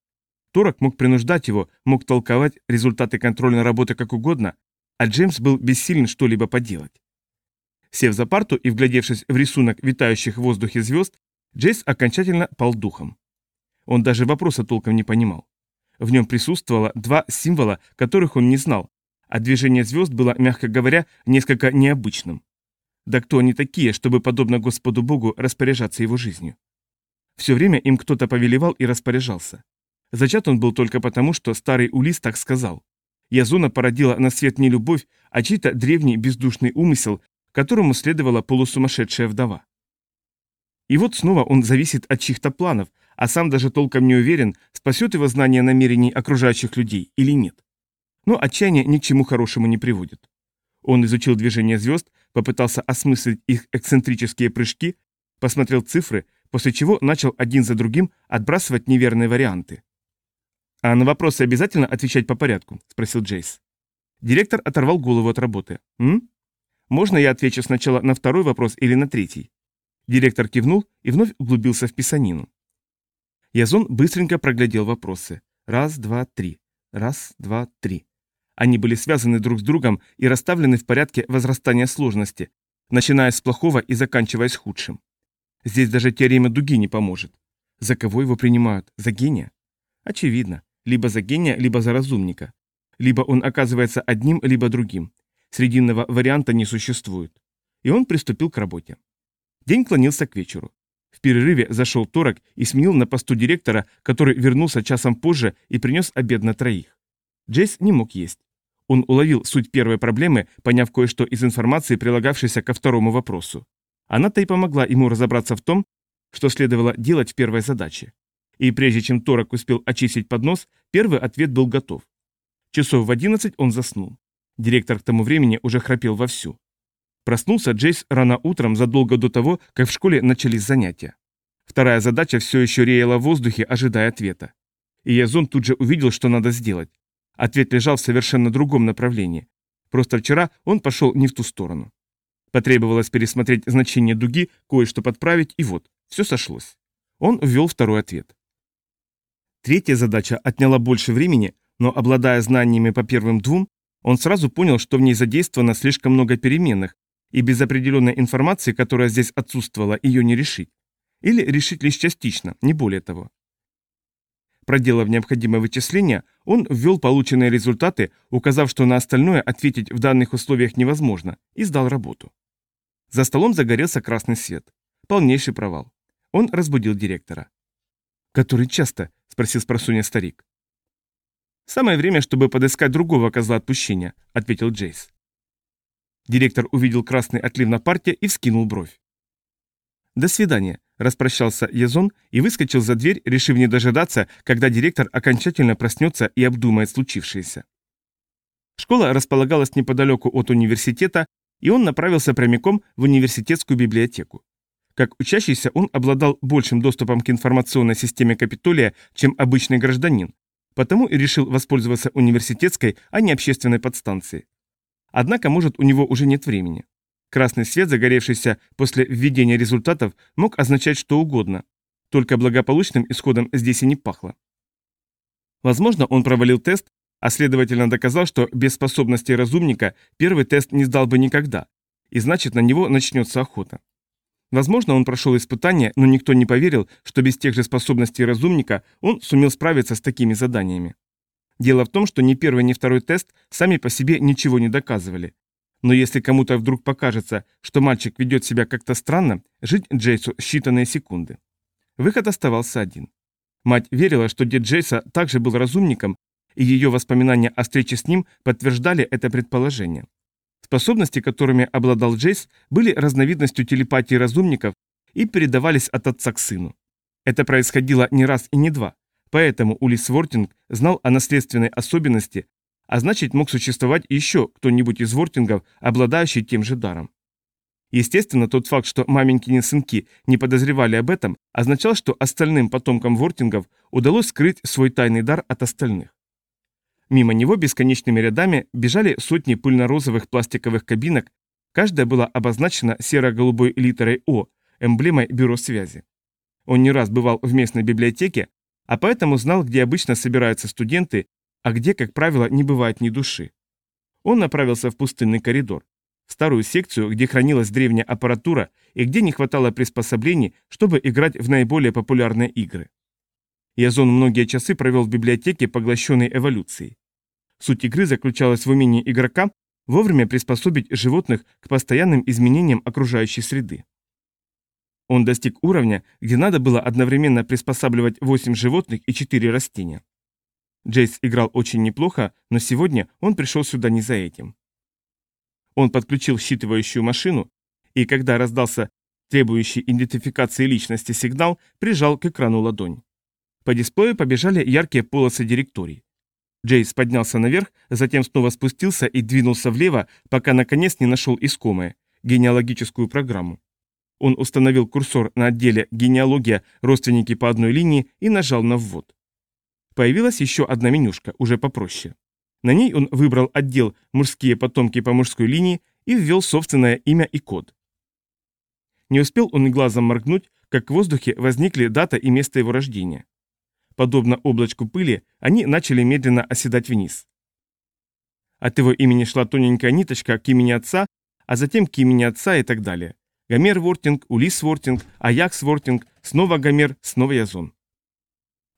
Торок мог принуждать его, мог толковать результаты контрольной работы как угодно, а Джеймс был бессилен что-либо поделать. Сев за парту и вглядевшись в рисунок витающих в воздухе звезд, Джейс окончательно пал духом. Он даже вопроса толком не понимал. В нем присутствовало два символа, которых он не знал, а движение звезд было, мягко говоря, несколько необычным. Да кто они такие, чтобы, подобно Господу Богу, распоряжаться его жизнью? Все время им кто-то повелевал и распоряжался. Зачат он был только потому, что старый Улис так сказал. Язона породила на свет не любовь, а чей-то древний бездушный умысел, которому следовала полусумасшедшая вдова. И вот снова он зависит от чьих-то планов, а сам даже толком не уверен, спасет его знание намерений окружающих людей или нет. Но отчаяние ни к чему хорошему не приводит. Он изучил движение звезд, попытался осмыслить их эксцентрические прыжки, посмотрел цифры, после чего начал один за другим отбрасывать неверные варианты. «А на вопросы обязательно отвечать по порядку?» – спросил Джейс. Директор оторвал голову от работы. «М? Можно я отвечу сначала на второй вопрос или на третий?» Директор кивнул и вновь углубился в писанину. Язон быстренько проглядел вопросы. Раз, два, три. Раз, два, три. Они были связаны друг с другом и расставлены в порядке возрастания сложности, начиная с плохого и заканчивая с худшим. Здесь даже теорема дуги не поможет. За кого его принимают? За гения? Очевидно. Либо за гения, либо за разумника. Либо он оказывается одним, либо другим. Срединного варианта не существует. И он приступил к работе. День клонился к вечеру. В перерыве зашел Торок и сменил на посту директора, который вернулся часом позже и принес обед на троих. Джейс не мог есть. Он уловил суть первой проблемы, поняв кое-что из информации, прилагавшейся ко второму вопросу. Она-то и помогла ему разобраться в том, что следовало делать в первой задаче. И прежде чем Торок успел очистить поднос, первый ответ был готов. Часов в одиннадцать он заснул. Директор к тому времени уже храпел вовсю. Проснулся Джейс рано утром задолго до того, как в школе начались занятия. Вторая задача все еще реяла в воздухе, ожидая ответа. И Язон тут же увидел, что надо сделать. Ответ лежал в совершенно другом направлении. Просто вчера он пошел не в ту сторону. Потребовалось пересмотреть значение дуги, кое-что подправить, и вот, все сошлось. Он ввел второй ответ. Третья задача отняла больше времени, но, обладая знаниями по первым двум, он сразу понял, что в ней задействовано слишком много переменных, и без определенной информации, которая здесь отсутствовала, ее не решить. Или решить лишь частично, не более того. Проделав необходимое вычисление, он ввел полученные результаты, указав, что на остальное ответить в данных условиях невозможно, и сдал работу. За столом загорелся красный свет. Полнейший провал. Он разбудил директора. «Который часто?» – спросил спросонья старик. «Самое время, чтобы подыскать другого козла отпущения», – ответил Джейс. Директор увидел красный отлив на парте и вскинул бровь. «До свидания», – распрощался Язон и выскочил за дверь, решив не дожидаться, когда директор окончательно проснется и обдумает случившееся. Школа располагалась неподалеку от университета, и он направился прямиком в университетскую библиотеку. Как учащийся он обладал большим доступом к информационной системе Капитолия, чем обычный гражданин, потому и решил воспользоваться университетской, а не общественной подстанцией. Однако, может, у него уже нет времени. Красный свет, загоревшийся после введения результатов, мог означать что угодно. Только благополучным исходом здесь и не пахло. Возможно, он провалил тест, а следовательно доказал, что без способностей разумника первый тест не сдал бы никогда, и значит на него начнется охота. Возможно, он прошел испытание, но никто не поверил, что без тех же способностей разумника он сумел справиться с такими заданиями. Дело в том, что ни первый, ни второй тест сами по себе ничего не доказывали. Но если кому-то вдруг покажется, что мальчик ведет себя как-то странно, жить Джейсу считанные секунды. Выход оставался один. Мать верила, что дед Джейса также был разумником, и ее воспоминания о встрече с ним подтверждали это предположение. Способности, которыми обладал Джейс, были разновидностью телепатии разумников и передавались от отца к сыну. Это происходило не раз и не два. Поэтому Улис Вортинг знал о наследственной особенности, а значит мог существовать еще кто-нибудь из Вортингов, обладающий тем же даром. Естественно, тот факт, что маменькины сынки не подозревали об этом, означал, что остальным потомкам Вортингов удалось скрыть свой тайный дар от остальных. Мимо него бесконечными рядами бежали сотни пыльно-розовых пластиковых кабинок, каждая была обозначена серо-голубой литерой О, эмблемой бюро связи. Он не раз бывал в местной библиотеке, а поэтому знал, где обычно собираются студенты, а где, как правило, не бывает ни души. Он направился в пустынный коридор, в старую секцию, где хранилась древняя аппаратура и где не хватало приспособлений, чтобы играть в наиболее популярные игры. Язон многие часы провел в библиотеке, поглощенной эволюцией. Суть игры заключалась в умении игрока вовремя приспособить животных к постоянным изменениям окружающей среды. Он достиг уровня, где надо было одновременно приспосабливать 8 животных и 4 растения. Джейс играл очень неплохо, но сегодня он пришел сюда не за этим. Он подключил считывающую машину, и когда раздался требующий идентификации личности сигнал, прижал к экрану ладонь. По дисплею побежали яркие полосы директорий. Джейс поднялся наверх, затем снова спустился и двинулся влево, пока наконец не нашел искомое – генеалогическую программу. Он установил курсор на отделе «Генеалогия. Родственники по одной линии» и нажал на ввод. Появилась еще одна менюшка, уже попроще. На ней он выбрал отдел «Мужские потомки по мужской линии» и ввел собственное имя и код. Не успел он глазом моргнуть, как в воздухе возникли дата и место его рождения. Подобно облачку пыли, они начали медленно оседать вниз. От его имени шла тоненькая ниточка к имени отца, а затем к имени отца и так далее. Гомер Вортинг, Улис Вортинг, Аякс Вортинг, снова Гомер, снова Язон.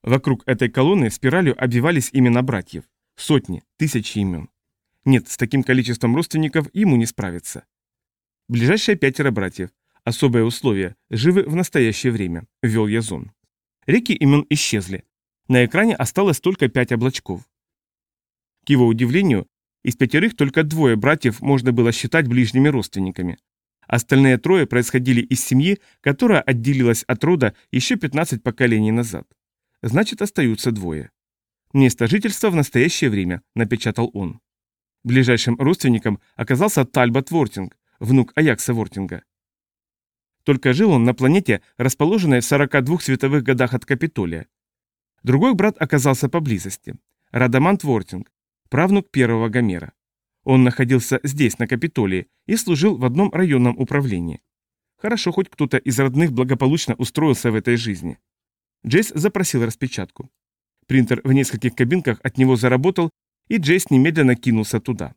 Вокруг этой колонны спиралью обвивались имена братьев. Сотни, тысячи имен. Нет, с таким количеством родственников ему не справиться. Ближайшие пятеро братьев. Особое условие. Живы в настоящее время. Вел Язон. Реки имен исчезли. На экране осталось только пять облачков. К его удивлению, из пятерых только двое братьев можно было считать ближними родственниками. Остальные трое происходили из семьи, которая отделилась от рода еще 15 поколений назад. Значит, остаются двое. Место жительства в настоящее время, напечатал он. Ближайшим родственником оказался Тальбот Вортинг, внук Аякса Вортинга. Только жил он на планете, расположенной в 42 световых годах от Капитолия. Другой брат оказался поблизости. Радамант Вортинг, правнук первого Гомера. Он находился здесь, на Капитолии, и служил в одном районном управлении. Хорошо, хоть кто-то из родных благополучно устроился в этой жизни. Джейс запросил распечатку. Принтер в нескольких кабинках от него заработал, и Джейс немедленно кинулся туда.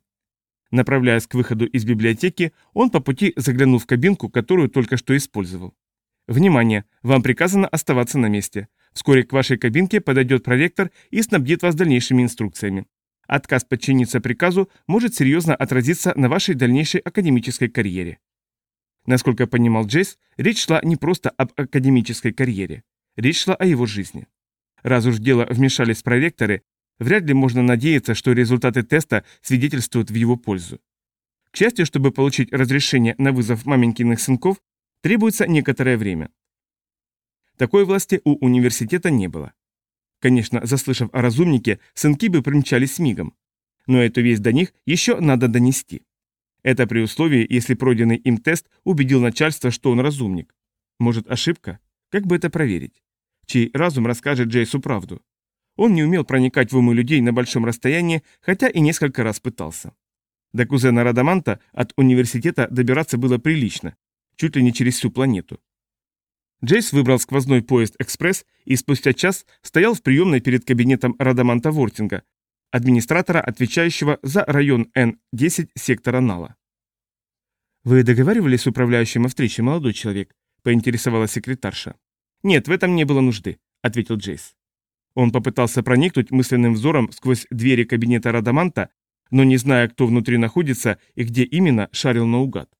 Направляясь к выходу из библиотеки, он по пути заглянул в кабинку, которую только что использовал. «Внимание! Вам приказано оставаться на месте. Вскоре к вашей кабинке подойдет проректор и снабдит вас дальнейшими инструкциями. Отказ подчиниться приказу может серьезно отразиться на вашей дальнейшей академической карьере. Насколько понимал Джейс, речь шла не просто об академической карьере. Речь шла о его жизни. Раз уж дело вмешались проректоры, вряд ли можно надеяться, что результаты теста свидетельствуют в его пользу. К счастью, чтобы получить разрешение на вызов маменькиных сынков, требуется некоторое время. Такой власти у университета не было. Конечно, заслышав о разумнике, сынки бы примчались мигом. Но эту весть до них еще надо донести. Это при условии, если пройденный им тест убедил начальство, что он разумник. Может, ошибка? Как бы это проверить? Чей разум расскажет Джейсу правду? Он не умел проникать в умы людей на большом расстоянии, хотя и несколько раз пытался. До кузена Радаманта от университета добираться было прилично, чуть ли не через всю планету. Джейс выбрал сквозной поезд «Экспресс» и спустя час стоял в приемной перед кабинетом Радаманта Вортинга, администратора, отвечающего за район Н-10 сектора Нала. «Вы договаривались с управляющим о встрече, молодой человек?» – поинтересовалась секретарша. «Нет, в этом не было нужды», – ответил Джейс. Он попытался проникнуть мысленным взором сквозь двери кабинета Радаманта, но не зная, кто внутри находится и где именно, шарил наугад.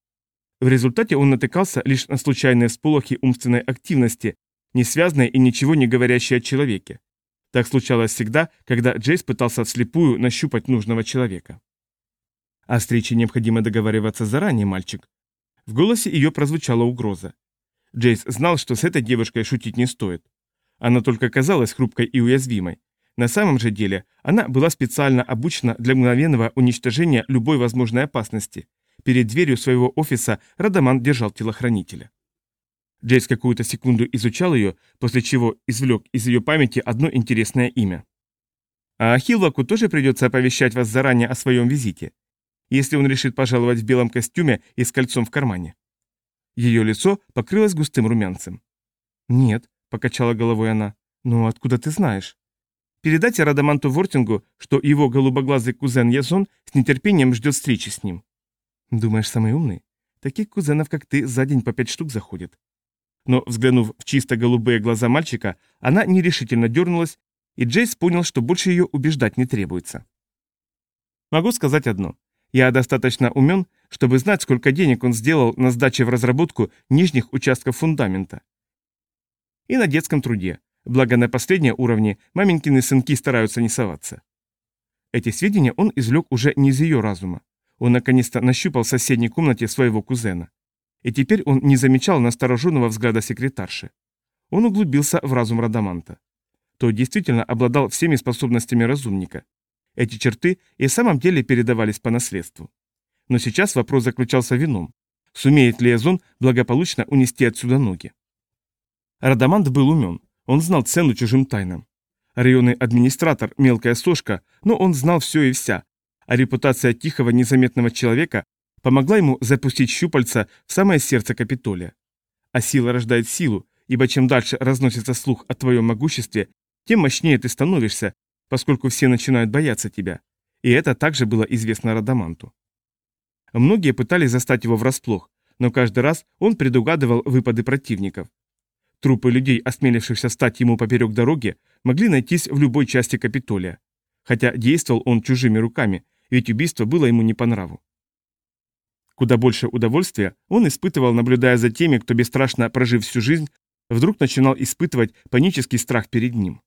В результате он натыкался лишь на случайные всполохи умственной активности, не связанные и ничего не говорящие о человеке. Так случалось всегда, когда Джейс пытался вслепую нащупать нужного человека. О встрече необходимо договариваться заранее, мальчик. В голосе ее прозвучала угроза. Джейс знал, что с этой девушкой шутить не стоит. Она только казалась хрупкой и уязвимой. На самом же деле она была специально обучена для мгновенного уничтожения любой возможной опасности, Перед дверью своего офиса Радаман держал телохранителя. Джейс какую-то секунду изучал ее, после чего извлек из ее памяти одно интересное имя. А Хилваку тоже придется оповещать вас заранее о своем визите, если он решит пожаловать в белом костюме и с кольцом в кармане. Ее лицо покрылось густым румянцем. «Нет», — покачала головой она, — «ну откуда ты знаешь?» «Передайте Радаманту Вортингу, что его голубоглазый кузен Язон с нетерпением ждет встречи с ним». «Думаешь, самый умный? Таких кузенов, как ты, за день по пять штук заходит». Но, взглянув в чисто голубые глаза мальчика, она нерешительно дернулась и Джейс понял, что больше ее убеждать не требуется. Могу сказать одно. Я достаточно умен, чтобы знать, сколько денег он сделал на сдаче в разработку нижних участков фундамента. И на детском труде, благо на последние уровни маменькины сынки стараются не соваться. Эти сведения он извлек уже не из ее разума. Он наконец-то нащупал в соседней комнате своего кузена. И теперь он не замечал настороженного взгляда секретарши. Он углубился в разум Радаманта то действительно обладал всеми способностями разумника. Эти черты и в самом деле передавались по наследству. Но сейчас вопрос заключался в ином. Сумеет ли Эзон благополучно унести отсюда ноги? Радамант был умен, он знал цену чужим тайнам. Районный администратор – мелкая сошка, но он знал все и вся, а репутация тихого незаметного человека помогла ему запустить щупальца в самое сердце Капитолия. А сила рождает силу, ибо чем дальше разносится слух о твоем могуществе, тем мощнее ты становишься, поскольку все начинают бояться тебя. И это также было известно Радаманту. Многие пытались застать его врасплох, но каждый раз он предугадывал выпады противников. Трупы людей, осмелившихся стать ему поперек дороги, могли найтись в любой части Капитолия. Хотя действовал он чужими руками, ведь убийство было ему не по нраву. Куда больше удовольствия он испытывал, наблюдая за теми, кто бесстрашно прожив всю жизнь, вдруг начинал испытывать панический страх перед ним.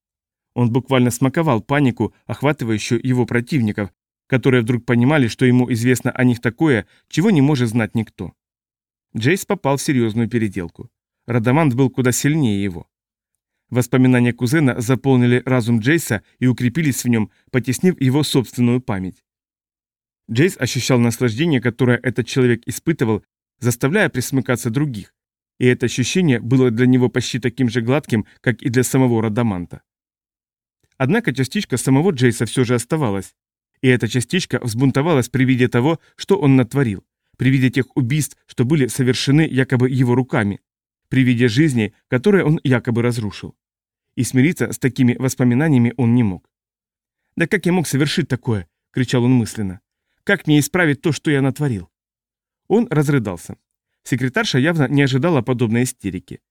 Он буквально смаковал панику, охватывающую его противников, которые вдруг понимали, что ему известно о них такое, чего не может знать никто. Джейс попал в серьезную переделку. Радамант был куда сильнее его. Воспоминания кузена заполнили разум Джейса и укрепились в нем, потеснив его собственную память. Джейс ощущал наслаждение, которое этот человек испытывал, заставляя присмыкаться других, и это ощущение было для него почти таким же гладким, как и для самого Радаманта. Однако частичка самого Джейса все же оставалась. И эта частичка взбунтовалась при виде того, что он натворил, при виде тех убийств, что были совершены якобы его руками, при виде жизни, которые он якобы разрушил. И смириться с такими воспоминаниями он не мог. «Да как я мог совершить такое?» – кричал он мысленно. «Как мне исправить то, что я натворил?» Он разрыдался. Секретарша явно не ожидала подобной истерики.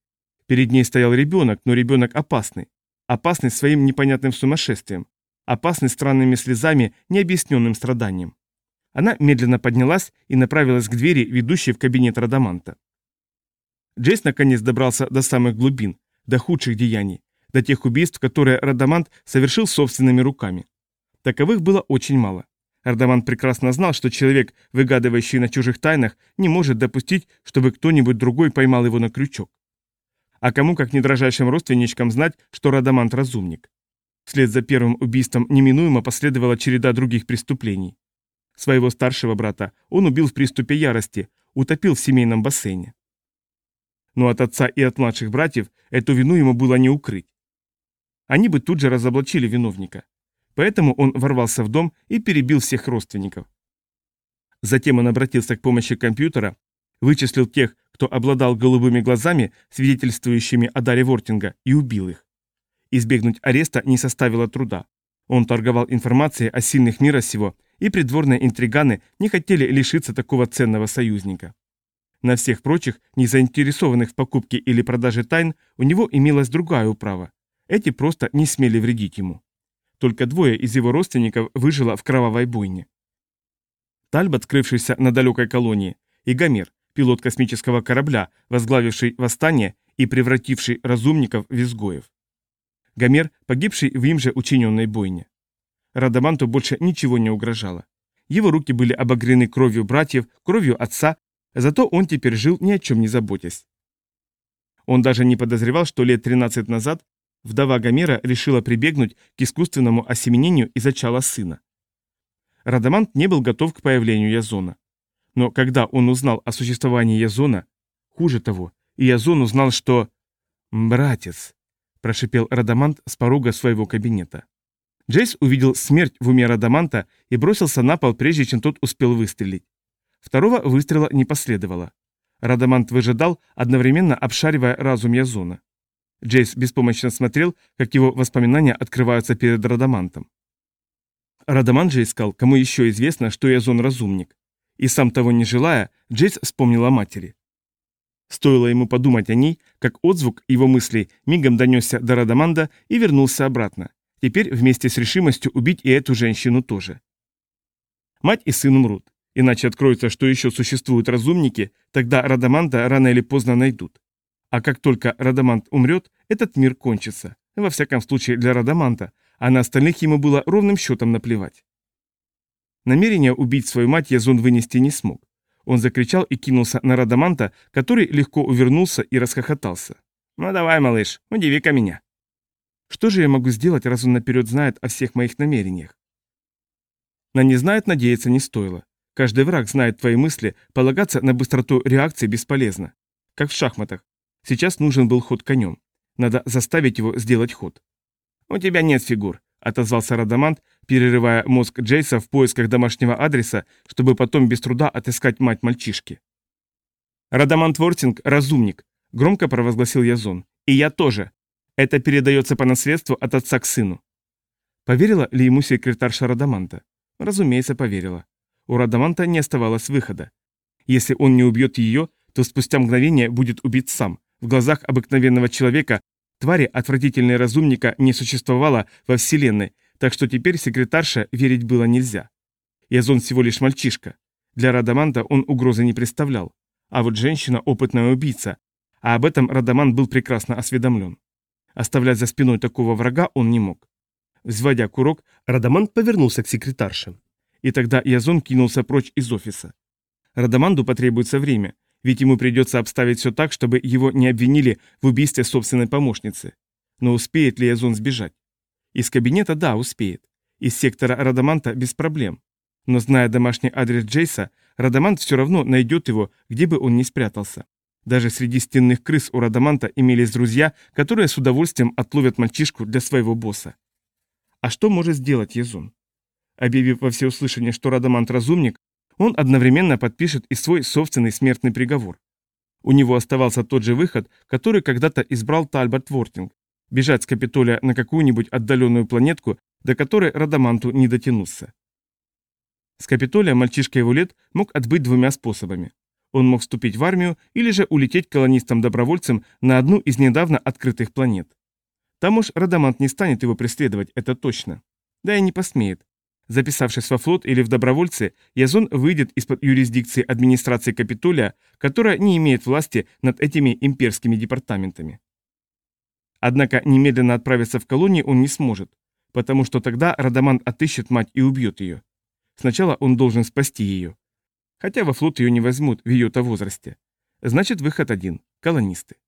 Перед ней стоял ребенок, но ребенок опасный опасный своим непонятным сумасшествием, опасный странными слезами, необъясненным страданием. Она медленно поднялась и направилась к двери, ведущей в кабинет Радаманта. Джейс наконец добрался до самых глубин, до худших деяний, до тех убийств, которые Радамант совершил собственными руками. Таковых было очень мало. Радамант прекрасно знал, что человек, выгадывающий на чужих тайнах, не может допустить, чтобы кто-нибудь другой поймал его на крючок. А кому, как недрожайшим родственничкам, знать, что Радамант разумник? Вслед за первым убийством неминуемо последовала череда других преступлений. Своего старшего брата он убил в приступе ярости, утопил в семейном бассейне. Но от отца и от младших братьев эту вину ему было не укрыть. Они бы тут же разоблачили виновника. Поэтому он ворвался в дом и перебил всех родственников. Затем он обратился к помощи компьютера, вычислил тех, кто обладал голубыми глазами, свидетельствующими о даре Вортинга, и убил их. Избегнуть ареста не составило труда. Он торговал информацией о сильных мира сего, и придворные интриганы не хотели лишиться такого ценного союзника. На всех прочих, не заинтересованных в покупке или продаже тайн, у него имелась другая управа. Эти просто не смели вредить ему. Только двое из его родственников выжило в кровавой бойне. Тальбот, скрывшийся на далекой колонии, и Гомер, пилот космического корабля, возглавивший восстание и превративший разумников в изгоев. Гомер, погибший в им же учиненной бойне. Радаманту больше ничего не угрожало. Его руки были обогрены кровью братьев, кровью отца, зато он теперь жил ни о чем не заботясь. Он даже не подозревал, что лет 13 назад вдова Гомера решила прибегнуть к искусственному осеменению и зачала сына. Радамант не был готов к появлению Язона. Но когда он узнал о существовании Язона, хуже того, и Язон узнал, что... «Братец», – прошипел Радамант с порога своего кабинета. Джейс увидел смерть в уме Радаманта и бросился на пол, прежде чем тот успел выстрелить. Второго выстрела не последовало. Радамант выжидал, одновременно обшаривая разум Язона. Джейс беспомощно смотрел, как его воспоминания открываются перед Радамантом. Радамант же искал, кому еще известно, что Язон разумник. И сам того не желая, Джейс вспомнил о матери. Стоило ему подумать о ней, как отзвук его мыслей мигом донесся до Радаманда и вернулся обратно. Теперь вместе с решимостью убить и эту женщину тоже. Мать и сын умрут. Иначе откроется, что еще существуют разумники, тогда Радаманда рано или поздно найдут. А как только Радамант умрет, этот мир кончится. Во всяком случае для Радаманта, а на остальных ему было ровным счетом наплевать. Намерение убить свою мать Язон вынести не смог. Он закричал и кинулся на Радаманта, который легко увернулся и расхохотался. «Ну давай, малыш, удиви-ка меня». Что же я могу сделать, раз он наперед знает о всех моих намерениях? На не знает надеяться не стоило. Каждый враг знает твои мысли, полагаться на быстроту реакции бесполезно. Как в шахматах. Сейчас нужен был ход конем. Надо заставить его сделать ход. «У тебя нет фигур», — отозвался Радамант, перерывая мозг Джейса в поисках домашнего адреса, чтобы потом без труда отыскать мать мальчишки. «Радамант Вортинг — разумник», — громко провозгласил Язон. «И я тоже. Это передается по наследству от отца к сыну». Поверила ли ему секретарша Радаманта? Разумеется, поверила. У Радаманта не оставалось выхода. Если он не убьет ее, то спустя мгновение будет убит сам. В глазах обыкновенного человека твари отвратительной разумника не существовало во Вселенной, так что теперь секретарше верить было нельзя. Язон всего лишь мальчишка. Для Радаманта он угрозы не представлял. А вот женщина – опытная убийца, а об этом Радаман был прекрасно осведомлен. Оставлять за спиной такого врага он не мог. Взводя курок, Радамант повернулся к секретарше. И тогда Язон кинулся прочь из офиса. Радаманду потребуется время, ведь ему придется обставить все так, чтобы его не обвинили в убийстве собственной помощницы. Но успеет ли Язон сбежать? Из кабинета, да, успеет. Из сектора Радаманта без проблем. Но зная домашний адрес Джейса, Радамант все равно найдет его, где бы он ни спрятался. Даже среди стенных крыс у Радаманта имелись друзья, которые с удовольствием отловят мальчишку для своего босса. А что может сделать Язон? Объявив во всеуслышание, что Радамант разумник, он одновременно подпишет и свой собственный смертный приговор. У него оставался тот же выход, который когда-то избрал Тальберт Вортинг – бежать с Капитолия на какую-нибудь отдаленную планетку, до которой Радаманту не дотянуться. С Капитолия мальчишка его лет мог отбыть двумя способами. Он мог вступить в армию или же улететь колонистом-добровольцем на одну из недавно открытых планет. Там уж Радамант не станет его преследовать, это точно. Да и не посмеет. Записавшись во флот или в добровольцы, Язон выйдет из-под юрисдикции администрации Капитолия, которая не имеет власти над этими имперскими департаментами. Однако немедленно отправиться в колонию он не сможет, потому что тогда Радамант отыщет мать и убьет ее. Сначала он должен спасти ее. Хотя во флот ее не возьмут в ее-то возрасте. Значит, выход один – колонисты.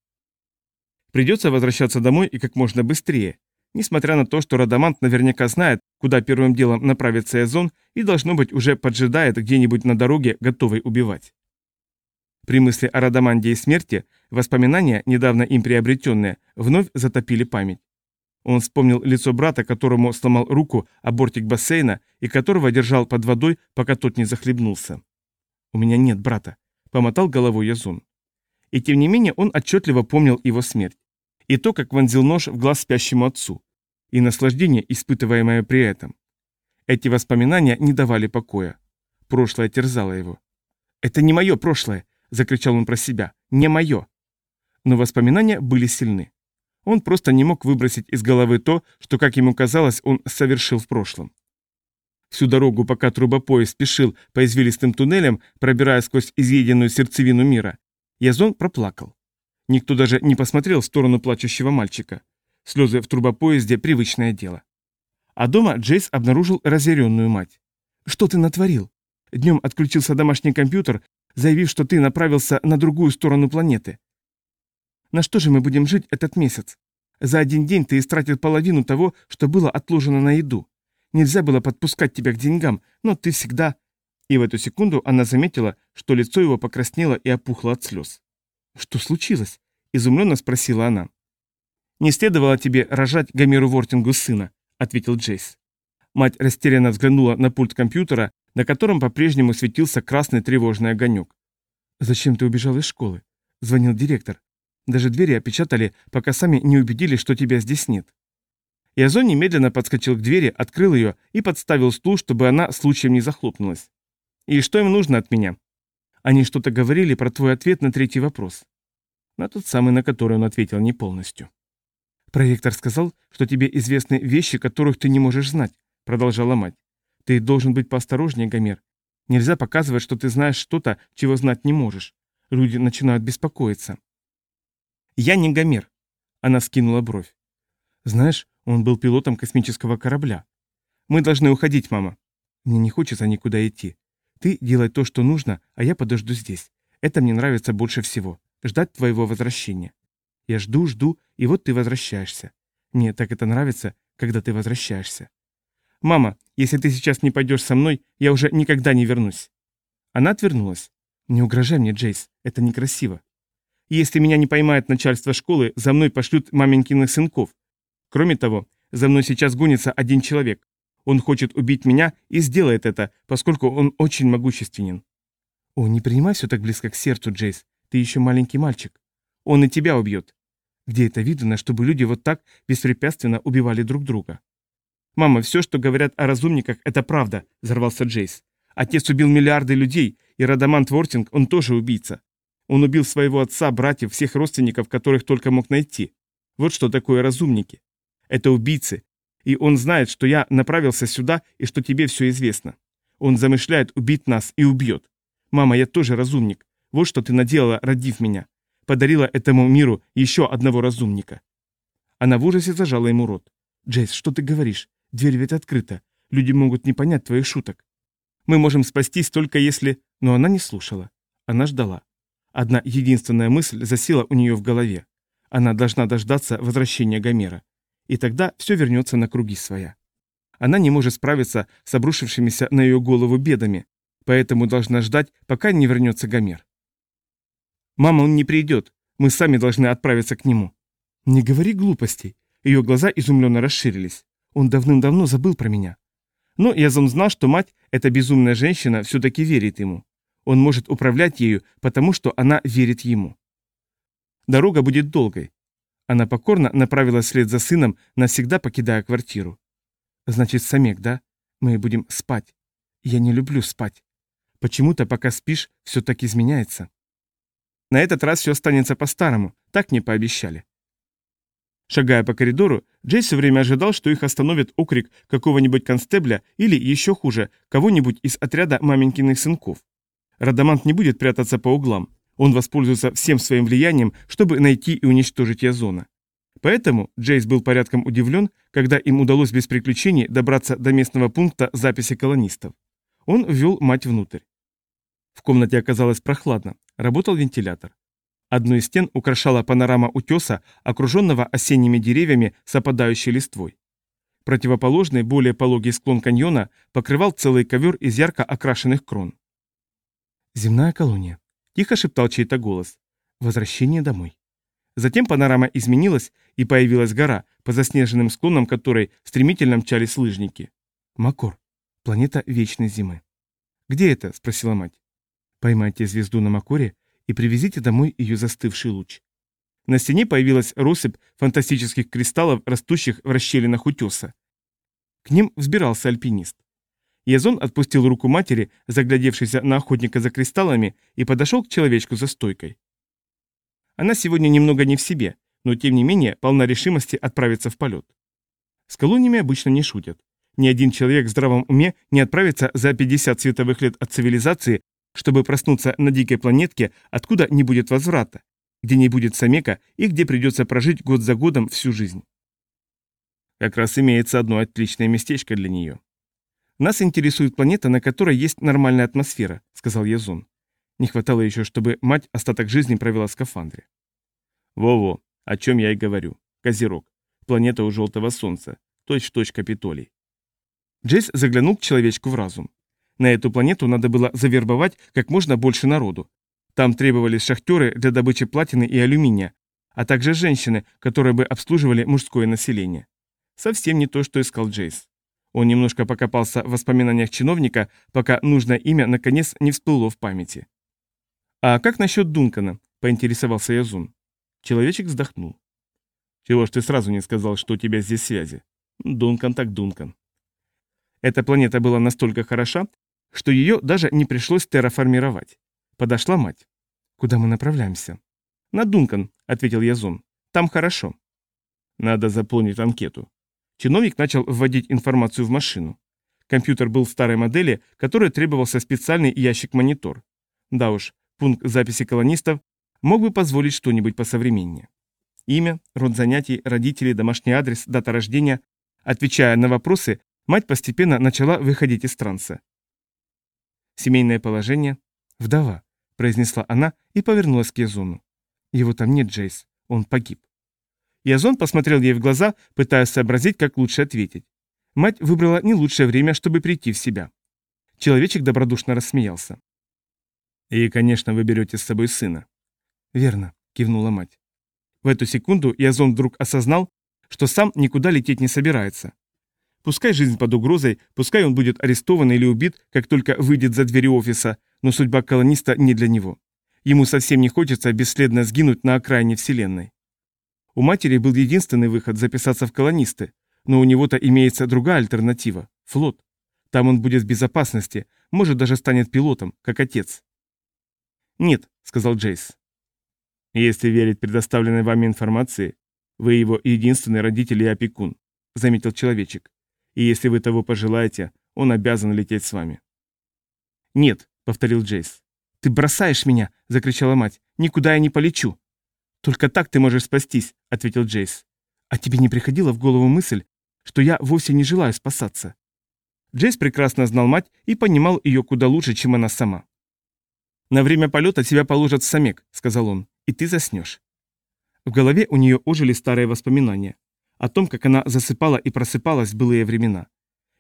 Придется возвращаться домой и как можно быстрее, Несмотря на то, что Радамант наверняка знает, куда первым делом направится Эзон и, должно быть, уже поджидает где-нибудь на дороге, готовый убивать. При мысли о Радаманде и смерти, воспоминания, недавно им приобретенные, вновь затопили память. Он вспомнил лицо брата, которому сломал руку о бортик бассейна и которого держал под водой, пока тот не захлебнулся. «У меня нет брата», — помотал головой Язон. И тем не менее он отчетливо помнил его смерть. И то, как вонзил нож в глаз спящему отцу и наслаждение, испытываемое при этом. Эти воспоминания не давали покоя. Прошлое терзало его. «Это не мое прошлое!» – закричал он про себя. «Не мое!» Но воспоминания были сильны. Он просто не мог выбросить из головы то, что, как ему казалось, он совершил в прошлом. Всю дорогу, пока трубопоезд спешил по извилистым туннелям, пробирая сквозь изъеденную сердцевину мира, Язон проплакал. Никто даже не посмотрел в сторону плачущего мальчика. Слезы в трубопоезде – привычное дело. А дома Джейс обнаружил разъяренную мать. «Что ты натворил? Днем отключился домашний компьютер, заявив, что ты направился на другую сторону планеты. На что же мы будем жить этот месяц? За один день ты истратил половину того, что было отложено на еду. Нельзя было подпускать тебя к деньгам, но ты всегда...» И в эту секунду она заметила, что лицо его покраснело и опухло от слез. «Что случилось?» – изумленно спросила она. «Не следовало тебе рожать Гомеру Вортингу сына», — ответил Джейс. Мать растерянно взглянула на пульт компьютера, на котором по-прежнему светился красный тревожный огонек. «Зачем ты убежал из школы?» – звонил директор. «Даже двери опечатали, пока сами не убедились, что тебя здесь нет». Язон немедленно подскочил к двери, открыл ее и подставил стул, чтобы она случаем не захлопнулась. «И что им нужно от меня?» Они что-то говорили про твой ответ на третий вопрос. На тот самый, на который он ответил не полностью. Проектор сказал, что тебе известны вещи, которых ты не можешь знать, продолжала мать. Ты должен быть поосторожнее, Гомер. Нельзя показывать, что ты знаешь что-то, чего знать не можешь. Люди начинают беспокоиться. Я не Гомер. Она скинула бровь. Знаешь, он был пилотом космического корабля. Мы должны уходить, мама. Мне не хочется никуда идти. Ты делай то, что нужно, а я подожду здесь. Это мне нравится больше всего. Ждать твоего возвращения. Я жду, жду, и вот ты возвращаешься. Мне так это нравится, когда ты возвращаешься. «Мама, если ты сейчас не пойдешь со мной, я уже никогда не вернусь». Она отвернулась. «Не угрожай мне, Джейс, это некрасиво. Если меня не поймает начальство школы, за мной пошлют маменькиных сынков. Кроме того, за мной сейчас гонится один человек. Он хочет убить меня и сделает это, поскольку он очень могущественен». «О, не принимай все так близко к сердцу, Джейс. Ты еще маленький мальчик. Он и тебя убьет». Где это видно, чтобы люди вот так беспрепятственно убивали друг друга? «Мама, все, что говорят о разумниках, это правда», — взорвался Джейс. «Отец убил миллиарды людей, и Радамант Вортинг, он тоже убийца. Он убил своего отца, братьев, всех родственников, которых только мог найти. Вот что такое разумники. Это убийцы. И он знает, что я направился сюда и что тебе все известно. Он замышляет убить нас и убьет. Мама, я тоже разумник. Вот что ты наделала, родив меня. Подарила этому миру еще одного разумника». Она в ужасе зажала ему рот. «Джейс, что ты говоришь? Дверь ведь открыта. Люди могут не понять твоих шуток. Мы можем спастись только если...» Но она не слушала. Она ждала. Одна единственная мысль засела у нее в голове. Она должна дождаться возвращения Гомера. И тогда все вернется на круги своя. Она не может справиться с обрушившимися на ее голову бедами, поэтому должна ждать, пока не вернется Гомер. «Мама, он не придет. Мы сами должны отправиться к нему». «Не говори глупостей». Ее глаза изумленно расширились. Он давным-давно забыл про меня. Но Язон знал, что мать, эта безумная женщина, все-таки верит ему. Он может управлять ею, потому что она верит ему. Дорога будет долгой. Она покорно направилась вслед за сыном, навсегда покидая квартиру. Значит, Самек, да? Мы будем спать. Я не люблю спать. Почему-то, пока спишь, все так изменяется. На этот раз все останется по-старому, так мне пообещали. Шагая по коридору, Джей все время ожидал, что их остановит окрик какого-нибудь констебля или, еще хуже, кого-нибудь из отряда маменькиных сынков. Радамант не будет прятаться по углам. Он воспользуется всем своим влиянием, чтобы найти и уничтожить Язона. Поэтому Джейс был порядком удивлен, когда им удалось без приключений добраться до местного пункта записи колонистов. Он ввел мать внутрь. В комнате оказалось прохладно, работал вентилятор. Одну из стен украшала панорама утеса, окруженного осенними деревьями с опадающей листвой. Противоположный, более пологий склон каньона покрывал целый ковер из ярко окрашенных крон. «Земная колония», — тихо шептал чей-то голос. «Возвращение домой». Затем панорама изменилась, и появилась гора, по заснеженным склонам которой стремительно мчались лыжники. Макор. Планета вечной зимы. «Где это?» — спросила мать. «Поймайте звезду на Макоре и привезите домой ее застывший луч. На стене появилась россыпь фантастических кристаллов, растущих в расщелинах утеса. К ним взбирался альпинист. Язон отпустил руку матери, заглядевшейся на охотника за кристаллами, и подошел к человечку за стойкой. Она сегодня немного не в себе, но тем не менее полна решимости отправиться в полет. С колониями обычно не шутят. Ни один человек в здравом уме не отправится за 50 световых лет от цивилизации чтобы проснуться на дикой планетке, откуда не будет возврата, где не будет самека и где придется прожить год за годом всю жизнь. Как раз имеется одно отличное местечко для нее. «Нас интересует планета, на которой есть нормальная атмосфера», — сказал Язон. Не хватало еще, чтобы мать остаток жизни провела в скафандре. «Во-во, о чем я и говорю. Козерог. Планета у желтого солнца. Точь-в-точь -точь Капитолий». Джейс заглянул к человечку в разум. На эту планету надо было завербовать как можно больше народу. Там требовались шахтеры для добычи платины и алюминия, а также женщины, которые бы обслуживали мужское население. Совсем не то, что искал Джейс. Он немножко покопался в воспоминаниях чиновника, пока нужное имя наконец не всплыло в памяти. «А как насчет Дункана?» – поинтересовался Язун. Человечек вздохнул. «Чего ж ты сразу не сказал, что у тебя здесь связи?» «Дункан так Дункан». Эта планета была настолько хороша, что ее даже не пришлось терраформировать. Подошла мать. «Куда мы направляемся?» «На Дункан», — ответил Язон. «Там хорошо». «Надо заполнить анкету». Чиновник начал вводить информацию в машину. Компьютер был старой модели, которой требовался специальный ящик-монитор. Да уж, пункт записи колонистов мог бы позволить что-нибудь посовременнее. Имя, род занятий, родители, домашний адрес, дата рождения. Отвечая на вопросы, Мать постепенно начала выходить из транса. Семейное положение. Вдова, произнесла она и повернулась к Язону. Его там нет, Джейс. Он погиб. Язон посмотрел ей в глаза, пытаясь сообразить, как лучше ответить. Мать выбрала не лучшее время, чтобы прийти в себя. Человечек добродушно рассмеялся. «И, конечно, вы берете с собой сына». «Верно», — кивнула мать. В эту секунду Язон вдруг осознал, что сам никуда лететь не собирается. Пускай жизнь под угрозой, пускай он будет арестован или убит, как только выйдет за двери офиса, но судьба колониста не для него. Ему совсем не хочется бесследно сгинуть на окраине Вселенной. У матери был единственный выход записаться в колонисты, но у него-то имеется другая альтернатива – флот. Там он будет в безопасности, может даже станет пилотом, как отец. «Нет», – сказал Джейс. «Если верить предоставленной вами информации, вы его единственный родитель и опекун», – заметил человечек и если вы того пожелаете, он обязан лететь с вами». «Нет», — повторил Джейс. «Ты бросаешь меня!» — закричала мать. «Никуда я не полечу!» «Только так ты можешь спастись», — ответил Джейс. «А тебе не приходила в голову мысль, что я вовсе не желаю спасаться?» Джейс прекрасно знал мать и понимал ее куда лучше, чем она сама. «На время полета тебя положат в самек», — сказал он, — «и ты заснешь». В голове у нее ожили старые воспоминания о том, как она засыпала и просыпалась в былые времена.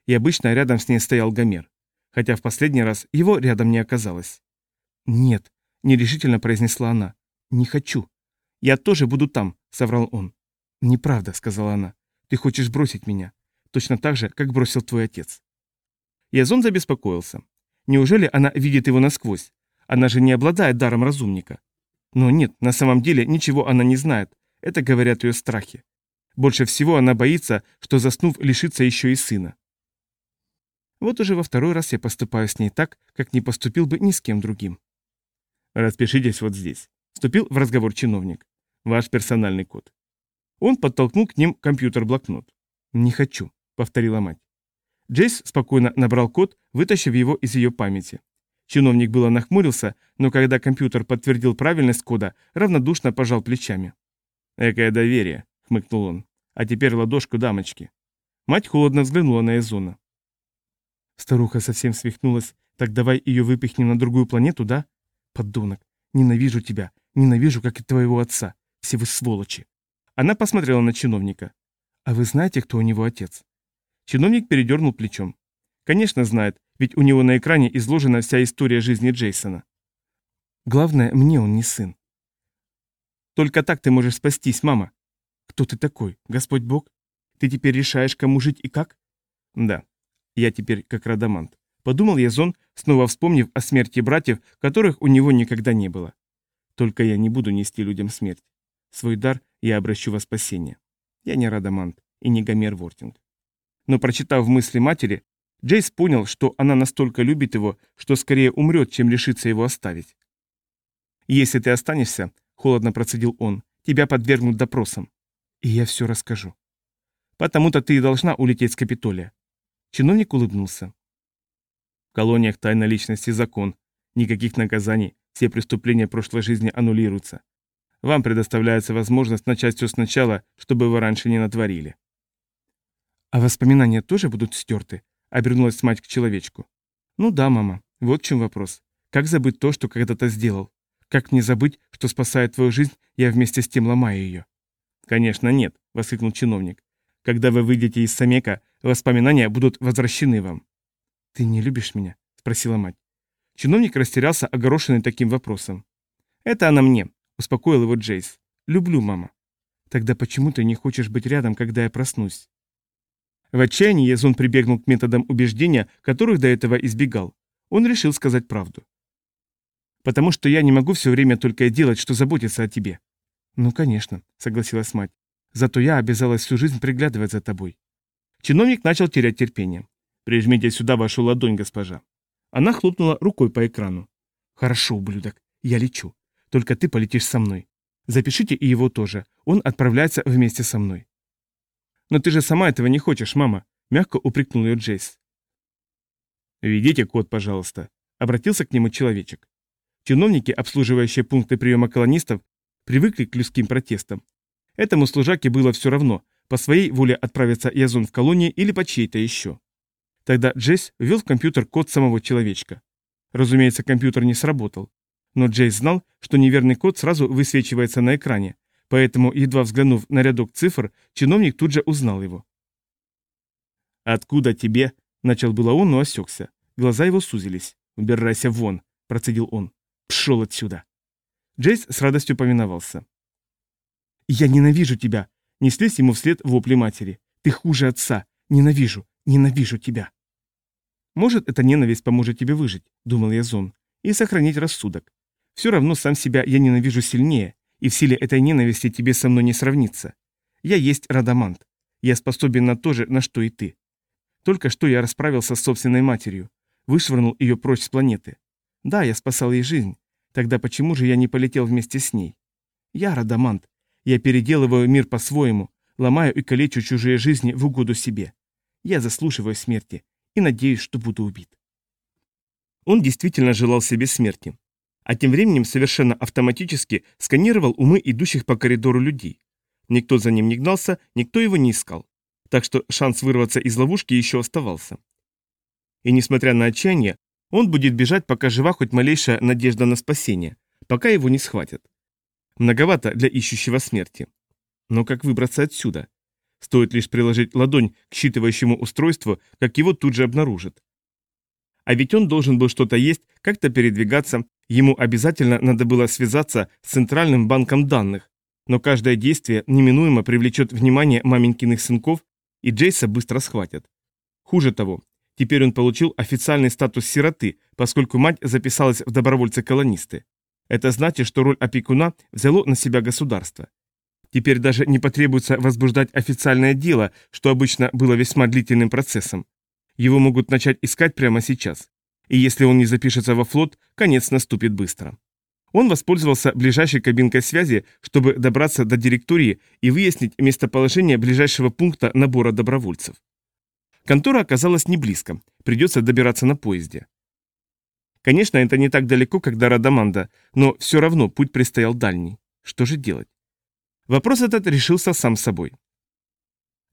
И обычно рядом с ней стоял Гомер, хотя в последний раз его рядом не оказалось. «Нет», — нерешительно произнесла она, — «не хочу». «Я тоже буду там», — соврал он. «Неправда», — сказала она, — «ты хочешь бросить меня, точно так же, как бросил твой отец». Язон забеспокоился. Неужели она видит его насквозь? Она же не обладает даром разумника. Но нет, на самом деле ничего она не знает. Это говорят ее страхи. Больше всего она боится, что заснув, лишится еще и сына. Вот уже во второй раз я поступаю с ней так, как не поступил бы ни с кем другим. «Распишитесь вот здесь», — вступил в разговор чиновник. «Ваш персональный код». Он подтолкнул к ним компьютер-блокнот. «Не хочу», — повторила мать. Джейс спокойно набрал код, вытащив его из ее памяти. Чиновник было нахмурился, но когда компьютер подтвердил правильность кода, равнодушно пожал плечами. «Экое доверие», — хмыкнул он. «А теперь ладошку дамочки». Мать холодно взглянула на Эзона. Старуха совсем свихнулась. Так давай ее выпихнем на другую планету, да? Подонок. Ненавижу тебя. Ненавижу, как и твоего отца. Все вы сволочи. Она посмотрела на чиновника. А вы знаете, кто у него отец? Чиновник передернул плечом. Конечно, знает, ведь у него на экране изложена вся история жизни Джейсона. Главное, мне он не сын. Только так ты можешь спастись, мама. Кто ты такой? Господь Бог? Ты теперь решаешь, кому жить и как? Да, я теперь как Радамант. Подумал Язон, снова вспомнив о смерти братьев, которых у него никогда не было. Только я не буду нести людям смерть. Свой дар я обращу во спасение. Я не Радамант и не Гомер Вортинг. Но прочитав мысли матери, Джейс понял, что она настолько любит его, что скорее умрет, чем решится его оставить. «Если ты останешься», — холодно процедил он, — «тебя подвергнут допросам. И я все расскажу. Потому-то ты и должна улететь с Капитолия. Чиновник улыбнулся. В колониях тайна личности закон. Никаких наказаний, все преступления прошлой жизни аннулируются. Вам предоставляется возможность начать все сначала, чтобы вы раньше не натворили. А воспоминания тоже будут стерты? Обернулась мать к человечку. Ну да, мама, вот в чем вопрос. Как забыть то, что когда-то сделал? Как мне забыть, что спасая твою жизнь, я вместе с тем ломаю ее? «Конечно нет», — воскликнул чиновник. «Когда вы выйдете из Самека, воспоминания будут возвращены вам». «Ты не любишь меня?» — спросила мать. Чиновник растерялся, огорошенный таким вопросом. «Это она мне», — успокоил его Джейс. «Люблю, мама». «Тогда почему ты не хочешь быть рядом, когда я проснусь?» В отчаянии Язон прибегнул к методам убеждения, которых до этого избегал. Он решил сказать правду. «Потому что я не могу все время только и делать, что заботиться о тебе». «Ну, конечно», — согласилась мать. «Зато я обязалась всю жизнь приглядывать за тобой». Чиновник начал терять терпение. «Прижмите сюда вашу ладонь, госпожа». Она хлопнула рукой по экрану. «Хорошо, ублюдок, я лечу. Только ты полетишь со мной. Запишите и его тоже. Он отправляется вместе со мной». «Но ты же сама этого не хочешь, мама», — мягко упрекнул ее Джейс. «Ведите код, пожалуйста», — обратился к нему человечек. Чиновники, обслуживающие пункты приема колонистов, привыкли к людским протестам. Этому служаке было все равно, по своей воле отправиться Язон в колонии или по чьей-то еще. Тогда Джейс ввел в компьютер код самого человечка. Разумеется, компьютер не сработал. Но Джейс знал, что неверный код сразу высвечивается на экране, поэтому, едва взглянув на рядок цифр, чиновник тут же узнал его. «Откуда тебе?» – начал было он, но осекся. Глаза его сузились. «Убирайся вон», – процедил он. «Пшел отсюда». Джейс с радостью повиновался. «Я ненавижу тебя!» – неслись ему вслед вопли матери. «Ты хуже отца! Ненавижу! Ненавижу тебя!» «Может, эта ненависть поможет тебе выжить», – думал Язон, – «и сохранить рассудок. Все равно сам себя я ненавижу сильнее, и в силе этой ненависти тебе со мной не сравниться. Я есть Радамант. Я способен на то же, на что и ты. Только что я расправился с собственной матерью, вышвырнул ее прочь с планеты. Да, я спасал ей жизнь. Тогда почему же я не полетел вместе с ней? Я Радамант. Я переделываю мир по-своему, ломаю и калечу чужие жизни в угоду себе. Я заслуживаю смерти и надеюсь, что буду убит. Он действительно желал себе смерти а тем временем совершенно автоматически сканировал умы идущих по коридору людей. Никто за ним не гнался, никто его не искал. Так что шанс вырваться из ловушки еще оставался. И несмотря на отчаяние, он будет бежать, пока жива хоть малейшая надежда на спасение, пока его не схватят. Многовато для ищущего смерти. Но как выбраться отсюда? Стоит лишь приложить ладонь к считывающему устройству, как его тут же обнаружат. А ведь он должен был что-то есть, как-то передвигаться, ему обязательно надо было связаться с центральным банком данных. Но каждое действие неминуемо привлечет внимание маменькиных сынков, и Джейса быстро схватят. Хуже того, теперь он получил официальный статус сироты, поскольку мать записалась в добровольцы-колонисты. Это значит, что роль опекуна взяло на себя государство. Теперь даже не потребуется возбуждать официальное дело, что обычно было весьма длительным процессом. Его могут начать искать прямо сейчас. И если он не запишется во флот, конец наступит быстро. Он воспользовался ближайшей кабинкой связи, чтобы добраться до директории и выяснить местоположение ближайшего пункта набора добровольцев. Контора оказалась не близко, придется добираться на поезде. Конечно, это не так далеко, как до Радаманда, но все равно путь предстоял дальний. Что же делать? Вопрос этот решился сам собой.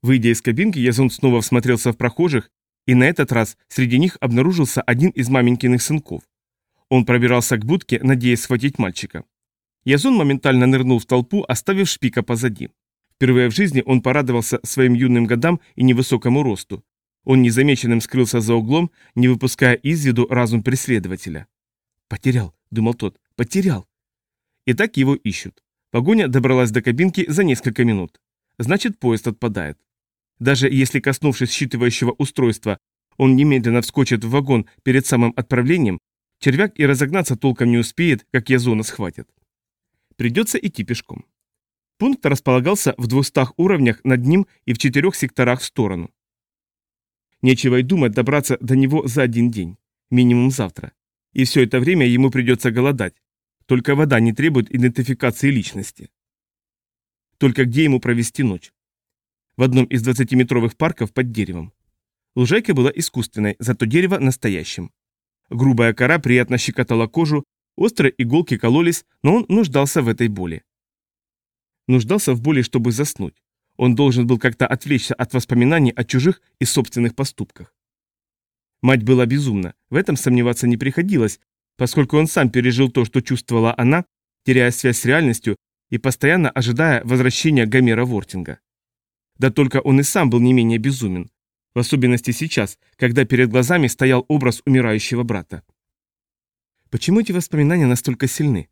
Выйдя из кабинки, Язон снова всмотрелся в прохожих и на этот раз среди них обнаружился один из маменькиных сынков. Он пробирался к будке, надеясь схватить мальчика. Язон моментально нырнул в толпу, оставив шпика позади. Впервые в жизни он порадовался своим юным годам и невысокому росту. Он незамеченным скрылся за углом, не выпуская из виду разум преследователя. «Потерял», — думал тот, — «потерял». И так его ищут. Погоня добралась до кабинки за несколько минут. Значит, поезд отпадает. Даже если, коснувшись считывающего устройства, он немедленно вскочит в вагон перед самым отправлением, червяк и разогнаться толком не успеет, как язона схватит. Придется идти пешком. Пункт располагался в 200 уровнях над ним и в четырех секторах в сторону. Нечего и думать добраться до него за один день, минимум завтра. И все это время ему придется голодать. Только вода не требует идентификации личности. Только где ему провести ночь? в одном из 20-метровых парков под деревом. Лужайка была искусственной, зато дерево настоящим. Грубая кора приятно щекотала кожу, острые иголки кололись, но он нуждался в этой боли. Нуждался в боли, чтобы заснуть. Он должен был как-то отвлечься от воспоминаний о чужих и собственных поступках. Мать была безумна, в этом сомневаться не приходилось, поскольку он сам пережил то, что чувствовала она, теряя связь с реальностью и постоянно ожидая возвращения Гомера Вортинга. Да только он и сам был не менее безумен. В особенности сейчас, когда перед глазами стоял образ умирающего брата. Почему эти воспоминания настолько сильны?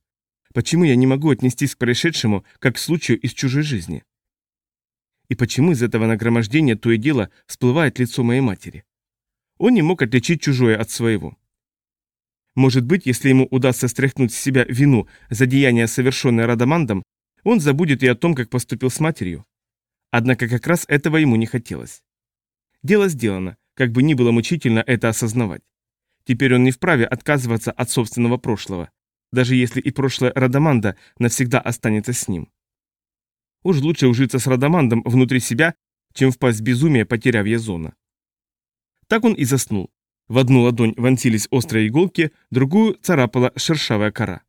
Почему я не могу отнестись к происшедшему, как к случаю из чужой жизни? И почему из этого нагромождения то и дело всплывает лицо моей матери? Он не мог отличить чужое от своего. Может быть, если ему удастся стряхнуть с себя вину за деяние, совершенное Радамандом, он забудет и о том, как поступил с матерью. Однако как раз этого ему не хотелось. Дело сделано, как бы ни было мучительно это осознавать. Теперь он не вправе отказываться от собственного прошлого, даже если и прошлое Радаманда навсегда останется с ним. Уж лучше ужиться с Радамандом внутри себя, чем впасть в безумие, потеряв Язона. Так он и заснул. В одну ладонь вонзились острые иголки, другую царапала шершавая кора.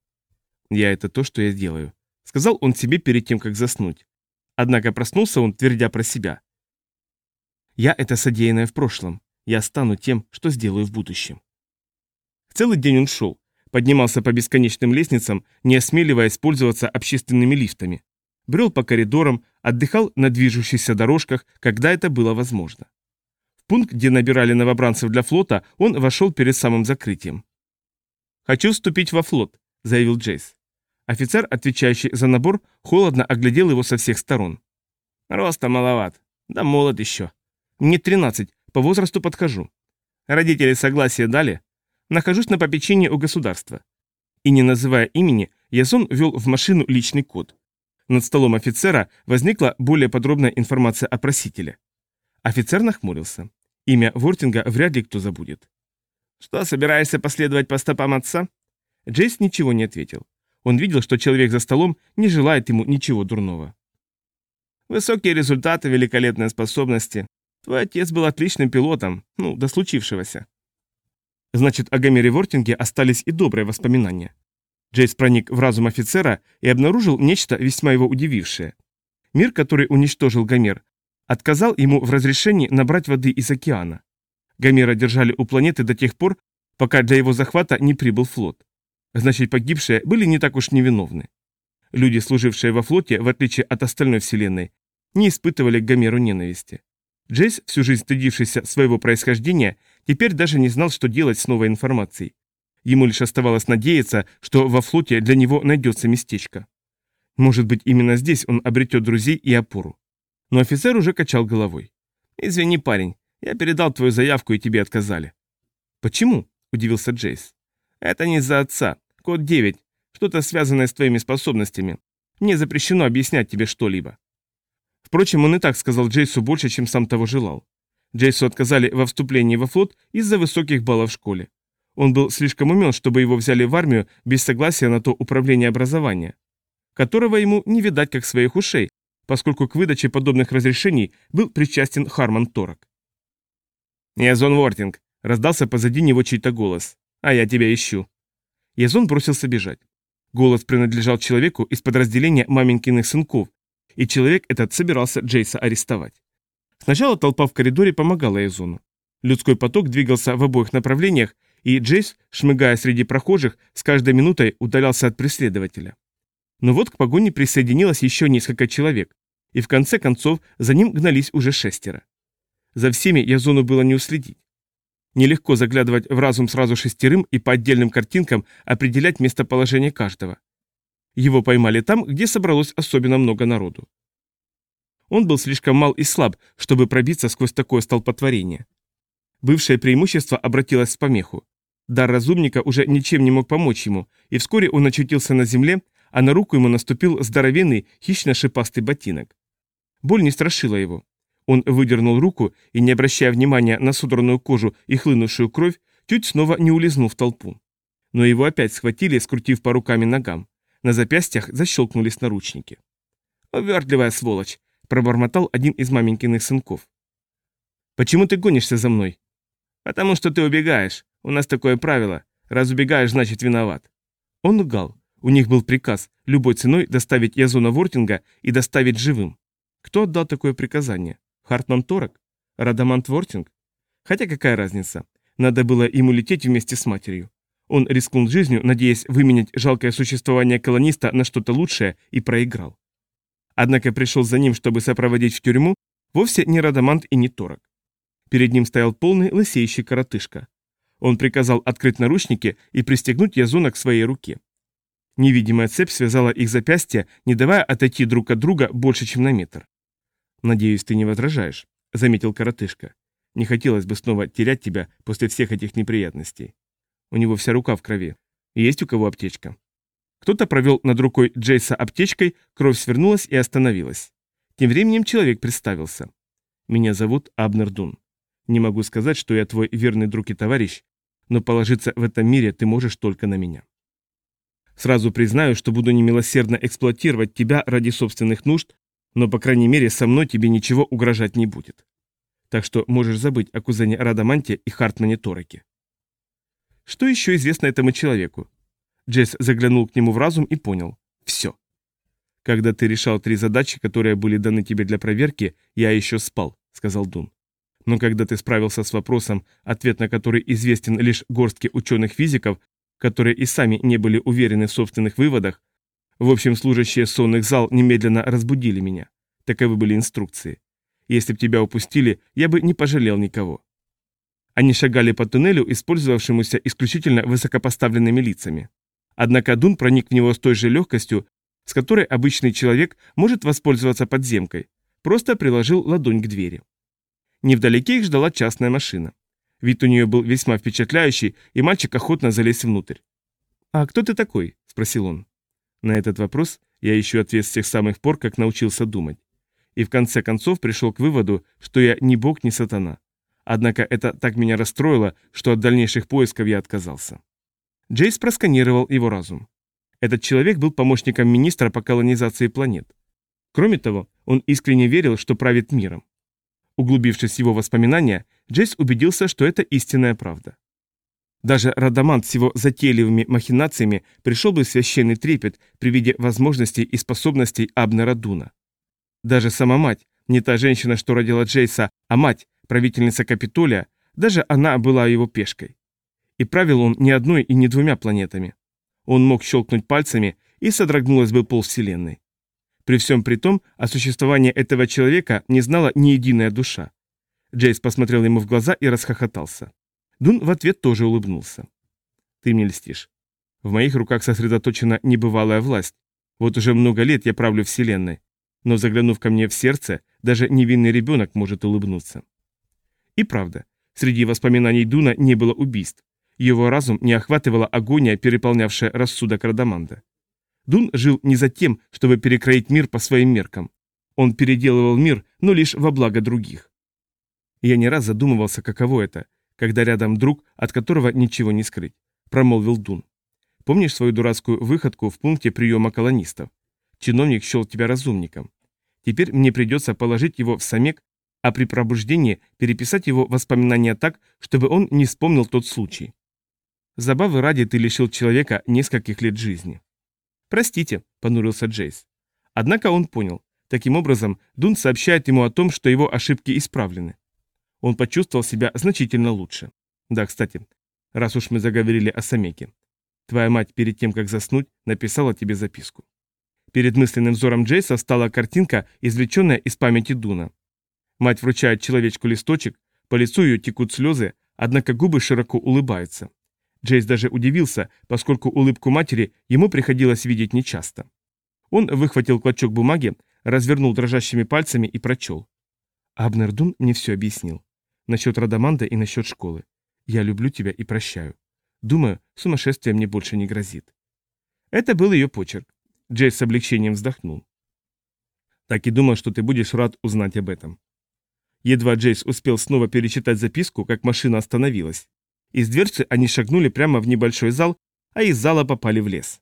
«Я это то, что я делаю», — сказал он себе перед тем, как заснуть. Однако проснулся он, твердя про себя. «Я это содеянное в прошлом. Я стану тем, что сделаю в будущем». Целый день он шел, поднимался по бесконечным лестницам, не осмеливаясь пользоваться общественными лифтами брел по коридорам, отдыхал на движущихся дорожках, когда это было возможно. В пункт, где набирали новобранцев для флота, он вошел перед самым закрытием. «Хочу вступить во флот», — заявил Джейс. Офицер, отвечающий за набор, холодно оглядел его со всех сторон. «Роста маловат. Да молод еще. Мне 13, по возрасту подхожу. Родители согласие дали. Нахожусь на попечении у государства». И не называя имени, Ясон ввел в машину личный код. Над столом офицера возникла более подробная информация о просителе. Офицер нахмурился. Имя Вортинга вряд ли кто забудет. «Что, собираешься последовать по стопам отца?» Джейс ничего не ответил. Он видел, что человек за столом не желает ему ничего дурного. «Высокие результаты, великолепные способности. Твой отец был отличным пилотом, ну, до случившегося». Значит, о Гомере Вортинге остались и добрые воспоминания. Джейс проник в разум офицера и обнаружил нечто весьма его удивившее. Мир, который уничтожил Гомер, отказал ему в разрешении набрать воды из океана. Гомера держали у планеты до тех пор, пока для его захвата не прибыл флот. Значит, погибшие были не так уж невиновны. Люди, служившие во флоте, в отличие от остальной вселенной, не испытывали к Гомеру ненависти. Джейс, всю жизнь стыдившийся своего происхождения, теперь даже не знал, что делать с новой информацией. Ему лишь оставалось надеяться, что во флоте для него найдется местечко. Может быть, именно здесь он обретет друзей и опору. Но офицер уже качал головой. «Извини, парень, я передал твою заявку, и тебе отказали». «Почему?» – удивился Джейс. «Это не из-за отца. Код 9. Что-то связанное с твоими способностями. Мне запрещено объяснять тебе что-либо». Впрочем, он и так сказал Джейсу больше, чем сам того желал. Джейсу отказали во вступлении во флот из-за высоких баллов в школе. Он был слишком умен, чтобы его взяли в армию без согласия на то управление образования, которого ему не видать как своих ушей, поскольку к выдаче подобных разрешений был причастен Харман Торок. «Язон Вортинг!» — раздался позади него чей-то голос. «А я тебя ищу». Язон бросился бежать. Голос принадлежал человеку из подразделения маменькиных сынков, и человек этот собирался Джейса арестовать. Сначала толпа в коридоре помогала Язону. Людской поток двигался в обоих направлениях, и Джейс, шмыгая среди прохожих, с каждой минутой удалялся от преследователя. Но вот к погоне присоединилось еще несколько человек, и в конце концов за ним гнались уже шестеро. За всеми Язону было не уследить. Нелегко заглядывать в разум сразу шестерым и по отдельным картинкам определять местоположение каждого. Его поймали там, где собралось особенно много народу. Он был слишком мал и слаб, чтобы пробиться сквозь такое столпотворение. Бывшее преимущество обратилось в помеху. Дар разумника уже ничем не мог помочь ему, и вскоре он очутился на земле, а на руку ему наступил здоровенный, хищно-шипастый ботинок. Боль не страшила его. Он выдернул руку и, не обращая внимания на содранную кожу и хлынувшую кровь, чуть снова не улизнул в толпу. Но его опять схватили, скрутив по рукам и ногам. На запястьях защелкнулись наручники. «Увертливая сволочь!» – пробормотал один из маменькиных сынков. «Почему ты гонишься за мной?» «Потому что ты убегаешь. У нас такое правило. Раз убегаешь, значит виноват. Он лгал. У них был приказ любой ценой доставить Язона Вортинга и доставить живым. Кто отдал такое приказание? Хартман Торок? Радамант Вортинг? Хотя какая разница? Надо было ему лететь вместе с матерью. Он рискнул жизнью, надеясь выменять жалкое существование колониста на что-то лучшее, и проиграл. Однако пришел за ним, чтобы сопроводить в тюрьму, вовсе не Радамант и не Торок. Перед ним стоял полный лысеющий коротышка. Он приказал открыть наручники и пристегнуть Язона к своей руке. Невидимая цепь связала их запястья, не давая отойти друг от друга больше, чем на метр. «Надеюсь, ты не возражаешь», — заметил коротышка. «Не хотелось бы снова терять тебя после всех этих неприятностей. У него вся рука в крови. Есть у кого аптечка?» Кто-то провел над рукой Джейса аптечкой, кровь свернулась и остановилась. Тем временем человек представился. «Меня зовут Абнер Дун. Не могу сказать, что я твой верный друг и товарищ, но положиться в этом мире ты можешь только на меня. Сразу признаю, что буду немилосердно эксплуатировать тебя ради собственных нужд, но, по крайней мере, со мной тебе ничего угрожать не будет. Так что можешь забыть о кузене Радаманте и Хартмане Тореке. Что еще известно этому человеку? Джесс заглянул к нему в разум и понял. Все. Когда ты решал три задачи, которые были даны тебе для проверки, я еще спал, сказал Дун. Но когда ты справился с вопросом, ответ на который известен лишь горстке ученых-физиков, которые и сами не были уверены в собственных выводах, в общем, служащие сонных зал немедленно разбудили меня. Таковы были инструкции. Если б тебя упустили, я бы не пожалел никого. Они шагали по туннелю, использовавшемуся исключительно высокопоставленными лицами. Однако Дун проник в него с той же легкостью, с которой обычный человек может воспользоваться подземкой, просто приложил ладонь к двери. Невдалеке их ждала частная машина. Вид у нее был весьма впечатляющий, и мальчик охотно залез внутрь. «А кто ты такой?» – спросил он. На этот вопрос я ищу ответ с тех самых пор, как научился думать. И в конце концов пришел к выводу, что я ни бог, ни сатана. Однако это так меня расстроило, что от дальнейших поисков я отказался. Джейс просканировал его разум. Этот человек был помощником министра по колонизации планет. Кроме того, он искренне верил, что правит миром. Углубившись в его воспоминания, Джейс убедился, что это истинная правда. Даже Радамант с его затейливыми махинациями пришел бы в священный трепет при виде возможностей и способностей Абнера Дуна. Даже сама мать, не та женщина, что родила Джейса, а мать, правительница Капитолия, даже она была его пешкой. И правил он не одной и не двумя планетами. Он мог щелкнуть пальцами, и содрогнулась бы полвселенной. При всем при том, о существовании этого человека не знала ни единая душа. Джейс посмотрел ему в глаза и расхохотался. Дун в ответ тоже улыбнулся. «Ты мне льстишь. В моих руках сосредоточена небывалая власть. Вот уже много лет я правлю Вселенной. Но заглянув ко мне в сердце, даже невинный ребенок может улыбнуться». И правда, среди воспоминаний Дуна не было убийств. Его разум не охватывала агония, переполнявшая рассудок Радаманда. Дун жил не за тем, чтобы перекроить мир по своим меркам. Он переделывал мир, но лишь во благо других. Я не раз задумывался, каково это, когда рядом друг, от которого ничего не скрыть, промолвил Дун. Помнишь свою дурацкую выходку в пункте приема колонистов? Чиновник счел тебя разумником. Теперь мне придется положить его в самек, а при пробуждении переписать его воспоминания так, чтобы он не вспомнил тот случай. Забавы ради ты лишил человека нескольких лет жизни. Простите, понурился Джейс. Однако он понял. Таким образом, Дун сообщает ему о том, что его ошибки исправлены. Он почувствовал себя значительно лучше. Да, кстати, раз уж мы заговорили о Самеке. Твоя мать перед тем, как заснуть, написала тебе записку. Перед мысленным взором Джейса стала картинка, извлеченная из памяти Дуна. Мать вручает человечку листочек, по лицу ее текут слезы, однако губы широко улыбаются. Джейс даже удивился, поскольку улыбку матери ему приходилось видеть нечасто. Он выхватил клочок бумаги, развернул дрожащими пальцами и прочел. Абнер Дун мне все объяснил. Насчет Радаманда и насчет школы. Я люблю тебя и прощаю. Думаю, сумасшествие мне больше не грозит. Это был ее почерк. Джейс с облегчением вздохнул. Так и думал, что ты будешь рад узнать об этом. Едва Джейс успел снова перечитать записку, как машина остановилась. Из дверцы они шагнули прямо в небольшой зал, а из зала попали в лес.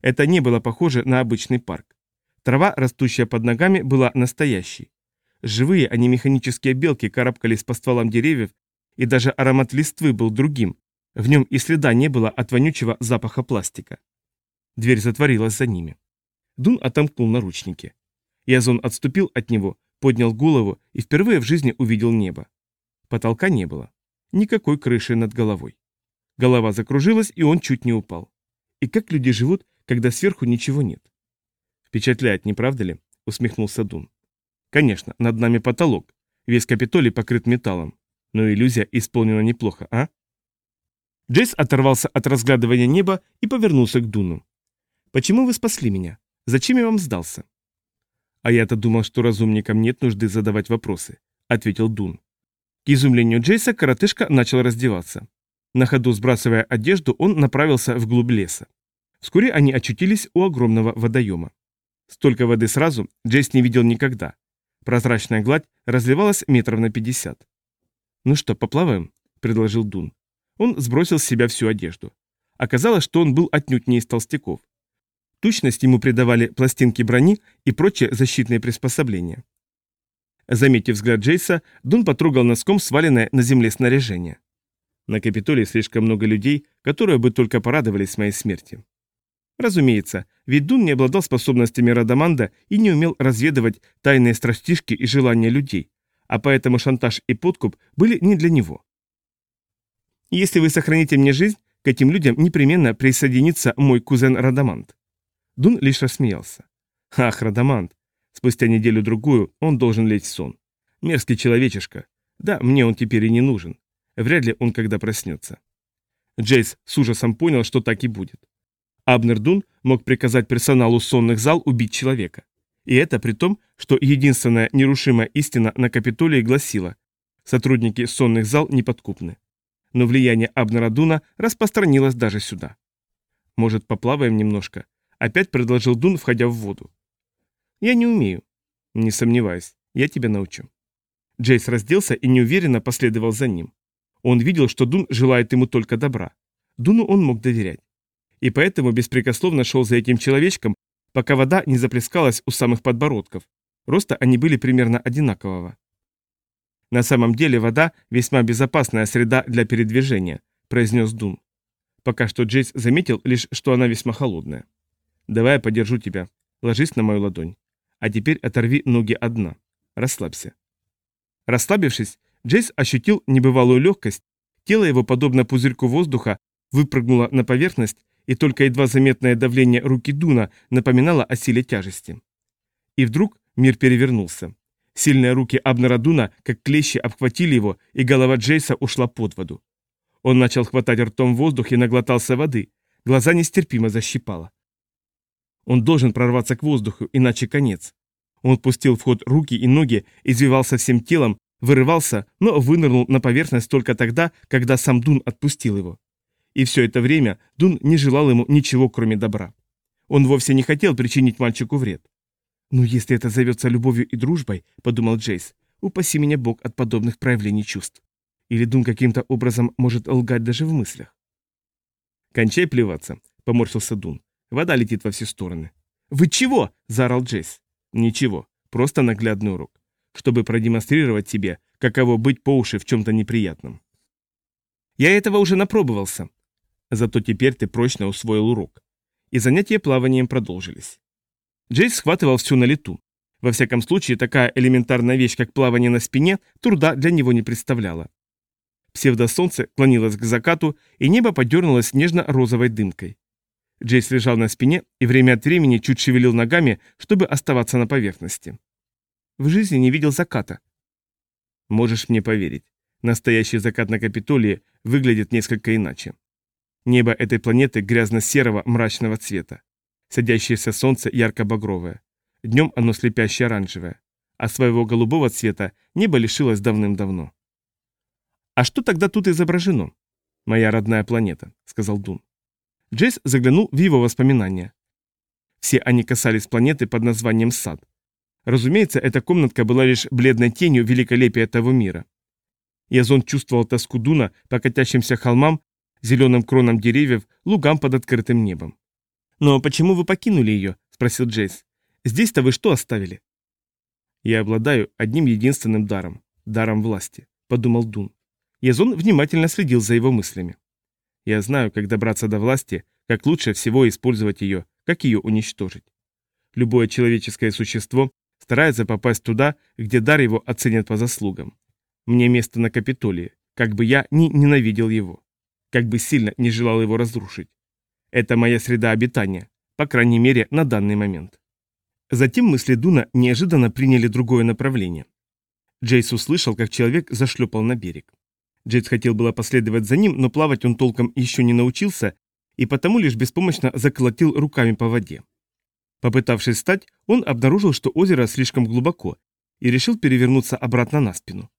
Это не было похоже на обычный парк. Трава, растущая под ногами, была настоящей. Живые, а не механические белки карабкались по стволам деревьев, и даже аромат листвы был другим. В нем и следа не было от вонючего запаха пластика. Дверь затворилась за ними. Дун отомкнул наручники. Язон отступил от него, поднял голову и впервые в жизни увидел небо. Потолка не было никакой крыши над головой. Голова закружилась, и он чуть не упал. И как люди живут, когда сверху ничего нет? Впечатляет, не правда ли? Усмехнулся Дун. Конечно, над нами потолок. Весь Капитолий покрыт металлом. Но иллюзия исполнена неплохо, а? Джейс оторвался от разглядывания неба и повернулся к Дуну. «Почему вы спасли меня? Зачем я вам сдался?» «А я-то думал, что разумникам нет нужды задавать вопросы», — ответил Дун. К изумлению Джейса коротышка начал раздеваться. На ходу сбрасывая одежду, он направился вглубь леса. Вскоре они очутились у огромного водоема. Столько воды сразу Джейс не видел никогда. Прозрачная гладь разливалась метров на пятьдесят. «Ну что, поплаваем?» – предложил Дун. Он сбросил с себя всю одежду. Оказалось, что он был отнюдь не из толстяков. Тучность ему придавали пластинки брони и прочие защитные приспособления. Заметив взгляд Джейса, Дун потрогал носком сваленное на земле снаряжение. На Капитолии слишком много людей, которые бы только порадовались моей смерти. Разумеется, ведь Дун не обладал способностями Радаманда и не умел разведывать тайные страстишки и желания людей, а поэтому шантаж и подкуп были не для него. Если вы сохраните мне жизнь, к этим людям непременно присоединится мой кузен Радамант. Дун лишь рассмеялся. Ах, Радамант. Спустя неделю-другую он должен лечь в сон. Мерзкий человечишка. Да, мне он теперь и не нужен. Вряд ли он когда проснется. Джейс с ужасом понял, что так и будет. Абнер Дун мог приказать персоналу сонных зал убить человека. И это при том, что единственная нерушимая истина на Капитолии гласила «сотрудники сонных зал неподкупны». Но влияние Абнера Дуна распространилось даже сюда. «Может, поплаваем немножко?» Опять предложил Дун, входя в воду. «Я не умею». «Не сомневаюсь, я тебя научу». Джейс разделся и неуверенно последовал за ним. Он видел, что Дун желает ему только добра. Дуну он мог доверять и поэтому беспрекословно шел за этим человечком, пока вода не заплескалась у самых подбородков. Роста они были примерно одинакового. «На самом деле вода – весьма безопасная среда для передвижения», – произнес Дун. Пока что Джейс заметил лишь, что она весьма холодная. «Давай я подержу тебя. Ложись на мою ладонь. А теперь оторви ноги одна. Расслабься». Расслабившись, Джейс ощутил небывалую легкость, тело его, подобно пузырьку воздуха, выпрыгнуло на поверхность и только едва заметное давление руки Дуна напоминало о силе тяжести. И вдруг мир перевернулся. Сильные руки Абнера Дуна, как клещи, обхватили его, и голова Джейса ушла под воду. Он начал хватать ртом воздух и наглотался воды. Глаза нестерпимо защипало. Он должен прорваться к воздуху, иначе конец. Он пустил в ход руки и ноги, извивался всем телом, вырывался, но вынырнул на поверхность только тогда, когда сам Дун отпустил его. И все это время Дун не желал ему ничего, кроме добра. Он вовсе не хотел причинить мальчику вред. «Ну, если это зовется любовью и дружбой», — подумал Джейс, — «упаси меня Бог от подобных проявлений чувств. Или Дун каким-то образом может лгать даже в мыслях». «Кончай плеваться», — поморщился Дун. «Вода летит во все стороны». «Вы чего?» — заорал Джейс. «Ничего, просто наглядный урок, чтобы продемонстрировать тебе, каково быть по уши в чем-то неприятном». «Я этого уже напробовался», Зато теперь ты прочно усвоил урок. И занятия плаванием продолжились. Джейс схватывал все на лету. Во всяком случае, такая элементарная вещь, как плавание на спине, труда для него не представляла. Псевдосолнце клонилось к закату, и небо подернулось нежно-розовой дымкой. Джейс лежал на спине и время от времени чуть шевелил ногами, чтобы оставаться на поверхности. В жизни не видел заката. Можешь мне поверить, настоящий закат на Капитолии выглядит несколько иначе. Небо этой планеты грязно-серого мрачного цвета. Садящееся солнце ярко-багровое. Днем оно слепяще-оранжевое. А своего голубого цвета небо лишилось давным-давно. «А что тогда тут изображено?» «Моя родная планета», — сказал Дун. Джейс заглянул в его воспоминания. Все они касались планеты под названием Сад. Разумеется, эта комнатка была лишь бледной тенью великолепия того мира. Язон чувствовал тоску Дуна по катящимся холмам зеленым кронам деревьев, лугам под открытым небом. «Но почему вы покинули ее?» – спросил Джейс. «Здесь-то вы что оставили?» «Я обладаю одним единственным даром – даром власти», – подумал Дун. Язон внимательно следил за его мыслями. «Я знаю, как добраться до власти, как лучше всего использовать ее, как ее уничтожить. Любое человеческое существо старается попасть туда, где дар его оценят по заслугам. Мне место на Капитолии, как бы я ни ненавидел его как бы сильно не желал его разрушить. Это моя среда обитания, по крайней мере, на данный момент. Затем мысли Дуна неожиданно приняли другое направление. Джейс услышал, как человек зашлепал на берег. Джейс хотел было последовать за ним, но плавать он толком еще не научился, и потому лишь беспомощно заколотил руками по воде. Попытавшись встать, он обнаружил, что озеро слишком глубоко, и решил перевернуться обратно на спину.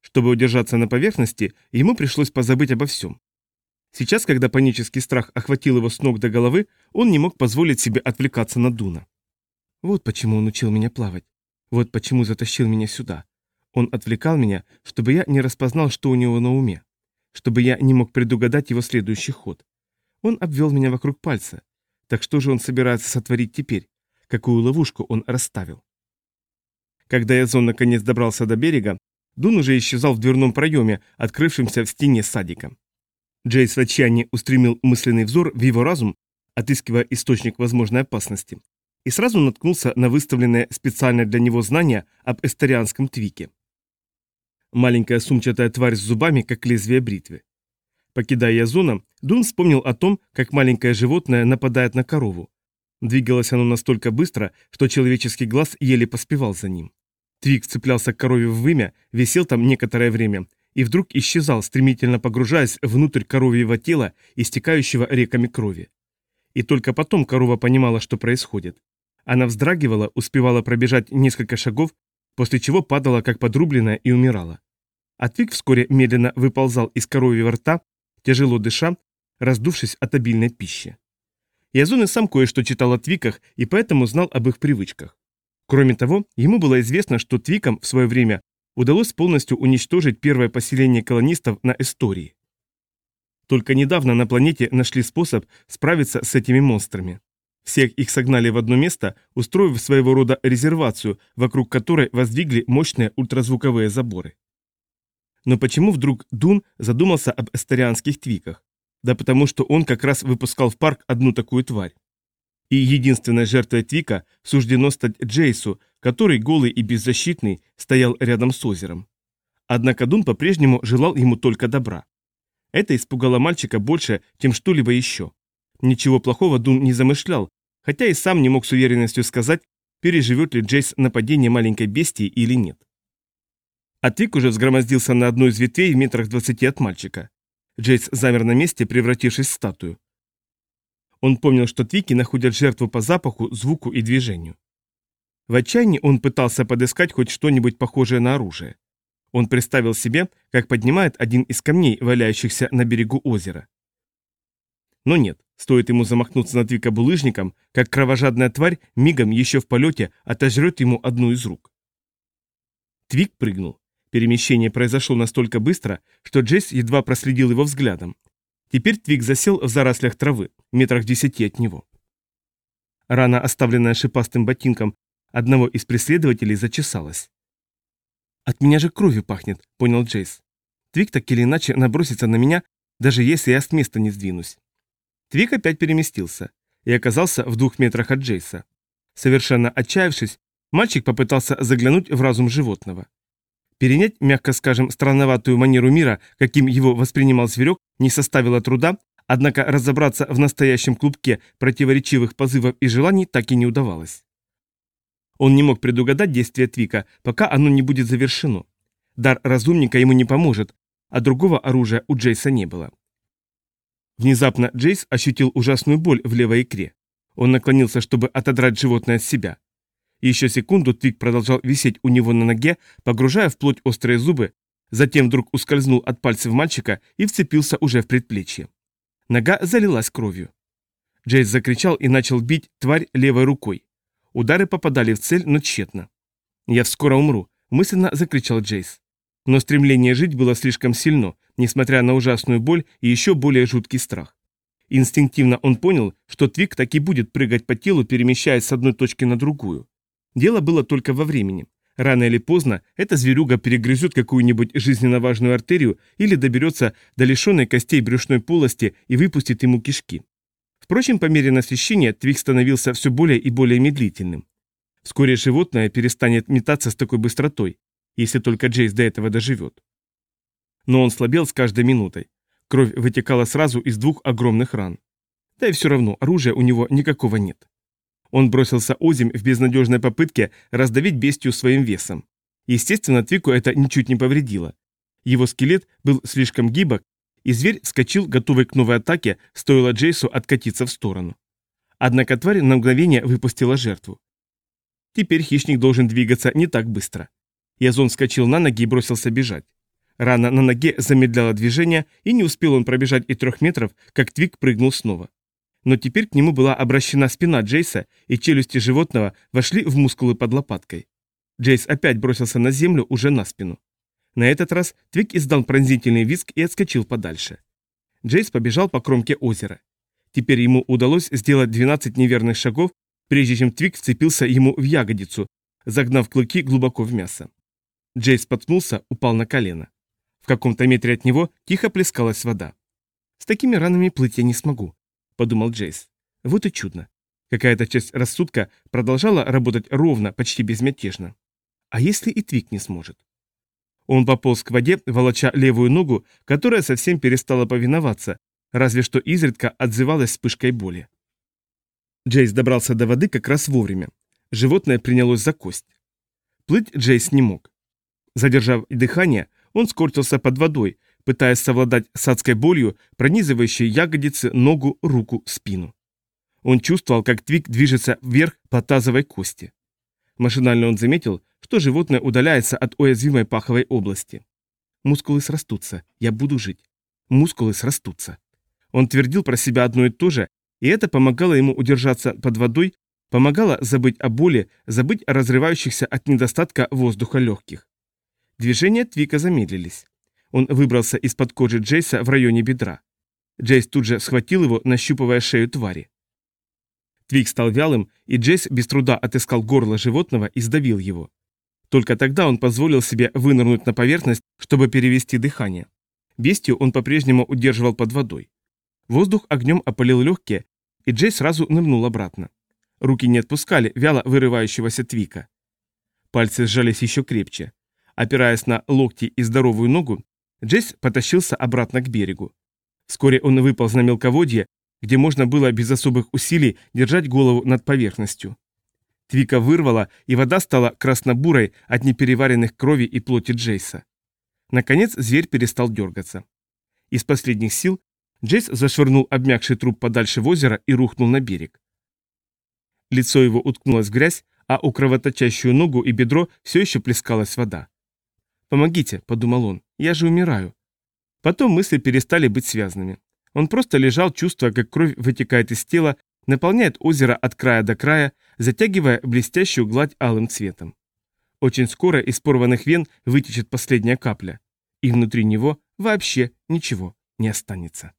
Чтобы удержаться на поверхности, ему пришлось позабыть обо всем. Сейчас, когда панический страх охватил его с ног до головы, он не мог позволить себе отвлекаться на Дуна. Вот почему он учил меня плавать. Вот почему затащил меня сюда. Он отвлекал меня, чтобы я не распознал, что у него на уме. Чтобы я не мог предугадать его следующий ход. Он обвел меня вокруг пальца. Так что же он собирается сотворить теперь? Какую ловушку он расставил? Когда Язон наконец добрался до берега, Дун уже исчезал в дверном проеме, открывшемся в стене садика. Джейс в отчаянии устремил мысленный взор в его разум, отыскивая источник возможной опасности, и сразу наткнулся на выставленное специально для него знание об эстерианском твике. Маленькая сумчатая тварь с зубами, как лезвие бритвы. Покидая Язона, Дун вспомнил о том, как маленькое животное нападает на корову. Двигалось оно настолько быстро, что человеческий глаз еле поспевал за ним. Твик цеплялся к корове в вымя, висел там некоторое время и вдруг исчезал, стремительно погружаясь внутрь коровьего тела, истекающего реками крови. И только потом корова понимала, что происходит. Она вздрагивала, успевала пробежать несколько шагов, после чего падала как подрубленная и умирала. А Твик вскоре медленно выползал из коровьего рта, тяжело дыша, раздувшись от обильной пищи. Язон и сам кое-что читал о Твиках и поэтому знал об их привычках. Кроме того, ему было известно, что Твикам в свое время удалось полностью уничтожить первое поселение колонистов на Эстории. Только недавно на планете нашли способ справиться с этими монстрами. Всех их согнали в одно место, устроив своего рода резервацию, вокруг которой воздвигли мощные ультразвуковые заборы. Но почему вдруг Дун задумался об эстерианских твиках? Да потому что он как раз выпускал в парк одну такую тварь. И единственной жертвой Твика суждено стать Джейсу, который, голый и беззащитный, стоял рядом с озером. Однако Дун по-прежнему желал ему только добра. Это испугало мальчика больше, чем что-либо еще. Ничего плохого Дун не замышлял, хотя и сам не мог с уверенностью сказать, переживет ли Джейс нападение маленькой бестии или нет. А Твик уже взгромоздился на одну из ветвей в метрах двадцати от мальчика. Джейс замер на месте, превратившись в статую. Он помнил, что твики находят жертву по запаху, звуку и движению. В отчаянии он пытался подыскать хоть что-нибудь похожее на оружие. Он представил себе, как поднимает один из камней, валяющихся на берегу озера. Но нет, стоит ему замахнуться на Твика булыжником, как кровожадная тварь мигом еще в полете отожрет ему одну из рук. Твик прыгнул. Перемещение произошло настолько быстро, что Джесс едва проследил его взглядом. Теперь Твик засел в зарослях травы, метрах десяти от него. Рана, оставленная шипастым ботинком одного из преследователей, зачесалась. «От меня же кровью пахнет», — понял Джейс. «Твик так или иначе набросится на меня, даже если я с места не сдвинусь». Твик опять переместился и оказался в двух метрах от Джейса. Совершенно отчаявшись, мальчик попытался заглянуть в разум животного. Перенять, мягко скажем, странноватую манеру мира, каким его воспринимал зверек, не составило труда, однако разобраться в настоящем клубке противоречивых позывов и желаний так и не удавалось. Он не мог предугадать действия Твика, пока оно не будет завершено. Дар разумника ему не поможет, а другого оружия у Джейса не было. Внезапно Джейс ощутил ужасную боль в левой икре. Он наклонился, чтобы отодрать животное от себя. Еще секунду Твик продолжал висеть у него на ноге, погружая в плоть острые зубы, затем вдруг ускользнул от пальцев мальчика и вцепился уже в предплечье. Нога залилась кровью. Джейс закричал и начал бить тварь левой рукой. Удары попадали в цель, но тщетно. «Я скоро умру», — мысленно закричал Джейс. Но стремление жить было слишком сильно, несмотря на ужасную боль и еще более жуткий страх. Инстинктивно он понял, что Твик так и будет прыгать по телу, перемещаясь с одной точки на другую. Дело было только во времени. Рано или поздно эта зверюга перегрызет какую-нибудь жизненно важную артерию или доберется до лишенной костей брюшной полости и выпустит ему кишки. Впрочем, по мере насыщения Твик становился все более и более медлительным. Вскоре животное перестанет метаться с такой быстротой, если только Джейс до этого доживет. Но он слабел с каждой минутой. Кровь вытекала сразу из двух огромных ран. Да и все равно оружия у него никакого нет. Он бросился озимь в безнадежной попытке раздавить бестию своим весом. Естественно, Твику это ничуть не повредило. Его скелет был слишком гибок, и зверь вскочил, готовый к новой атаке, стоило Джейсу откатиться в сторону. Однако тварь на мгновение выпустила жертву. Теперь хищник должен двигаться не так быстро. Язон вскочил на ноги и бросился бежать. Рана на ноге замедляла движение, и не успел он пробежать и трех метров, как Твик прыгнул снова. Но теперь к нему была обращена спина Джейса, и челюсти животного вошли в мускулы под лопаткой. Джейс опять бросился на землю уже на спину. На этот раз Твик издал пронзительный визг и отскочил подальше. Джейс побежал по кромке озера. Теперь ему удалось сделать 12 неверных шагов, прежде чем Твик вцепился ему в ягодицу, загнав клыки глубоко в мясо. Джейс споткнулся, упал на колено. В каком-то метре от него тихо плескалась вода. «С такими ранами плыть я не смогу», — подумал Джейс. Вот и чудно. Какая-то часть рассудка продолжала работать ровно, почти безмятежно. А если и Твик не сможет? Он пополз к воде, волоча левую ногу, которая совсем перестала повиноваться, разве что изредка отзывалась вспышкой боли. Джейс добрался до воды как раз вовремя. Животное принялось за кость. Плыть Джейс не мог. Задержав дыхание, он скорчился под водой, пытаясь совладать с адской болью, пронизывающей ягодицы, ногу, руку, спину. Он чувствовал, как Твик движется вверх по тазовой кости. Машинально он заметил, что животное удаляется от уязвимой паховой области. Мускулы срастутся, я буду жить. Мускулы срастутся. Он твердил про себя одно и то же, и это помогало ему удержаться под водой, помогало забыть о боли, забыть о разрывающихся от недостатка воздуха легких. Движения Твика замедлились. Он выбрался из-под кожи Джейса в районе бедра. Джейс тут же схватил его, нащупывая шею твари. Твик стал вялым, и Джейс без труда отыскал горло животного и сдавил его. Только тогда он позволил себе вынырнуть на поверхность, чтобы перевести дыхание. Бестию он по-прежнему удерживал под водой. Воздух огнем опалил легкие, и Джейс сразу нырнул обратно. Руки не отпускали вяло вырывающегося Твика. Пальцы сжались еще крепче. Опираясь на локти и здоровую ногу, Джейс потащился обратно к берегу. Вскоре он выполз на мелководье где можно было без особых усилий держать голову над поверхностью. Твика вырвала, и вода стала красно-бурой от непереваренных крови и плоти Джейса. Наконец зверь перестал дергаться. Из последних сил Джейс зашвырнул обмякший труп подальше в озеро и рухнул на берег. Лицо его уткнулось в грязь, а у кровоточащую ногу и бедро все еще плескалась вода. «Помогите», — подумал он, — «я же умираю». Потом мысли перестали быть связанными. Он просто лежал, чувствуя, как кровь вытекает из тела, наполняет озеро от края до края, затягивая блестящую гладь алым цветом. Очень скоро из порванных вен вытечет последняя капля, и внутри него вообще ничего не останется.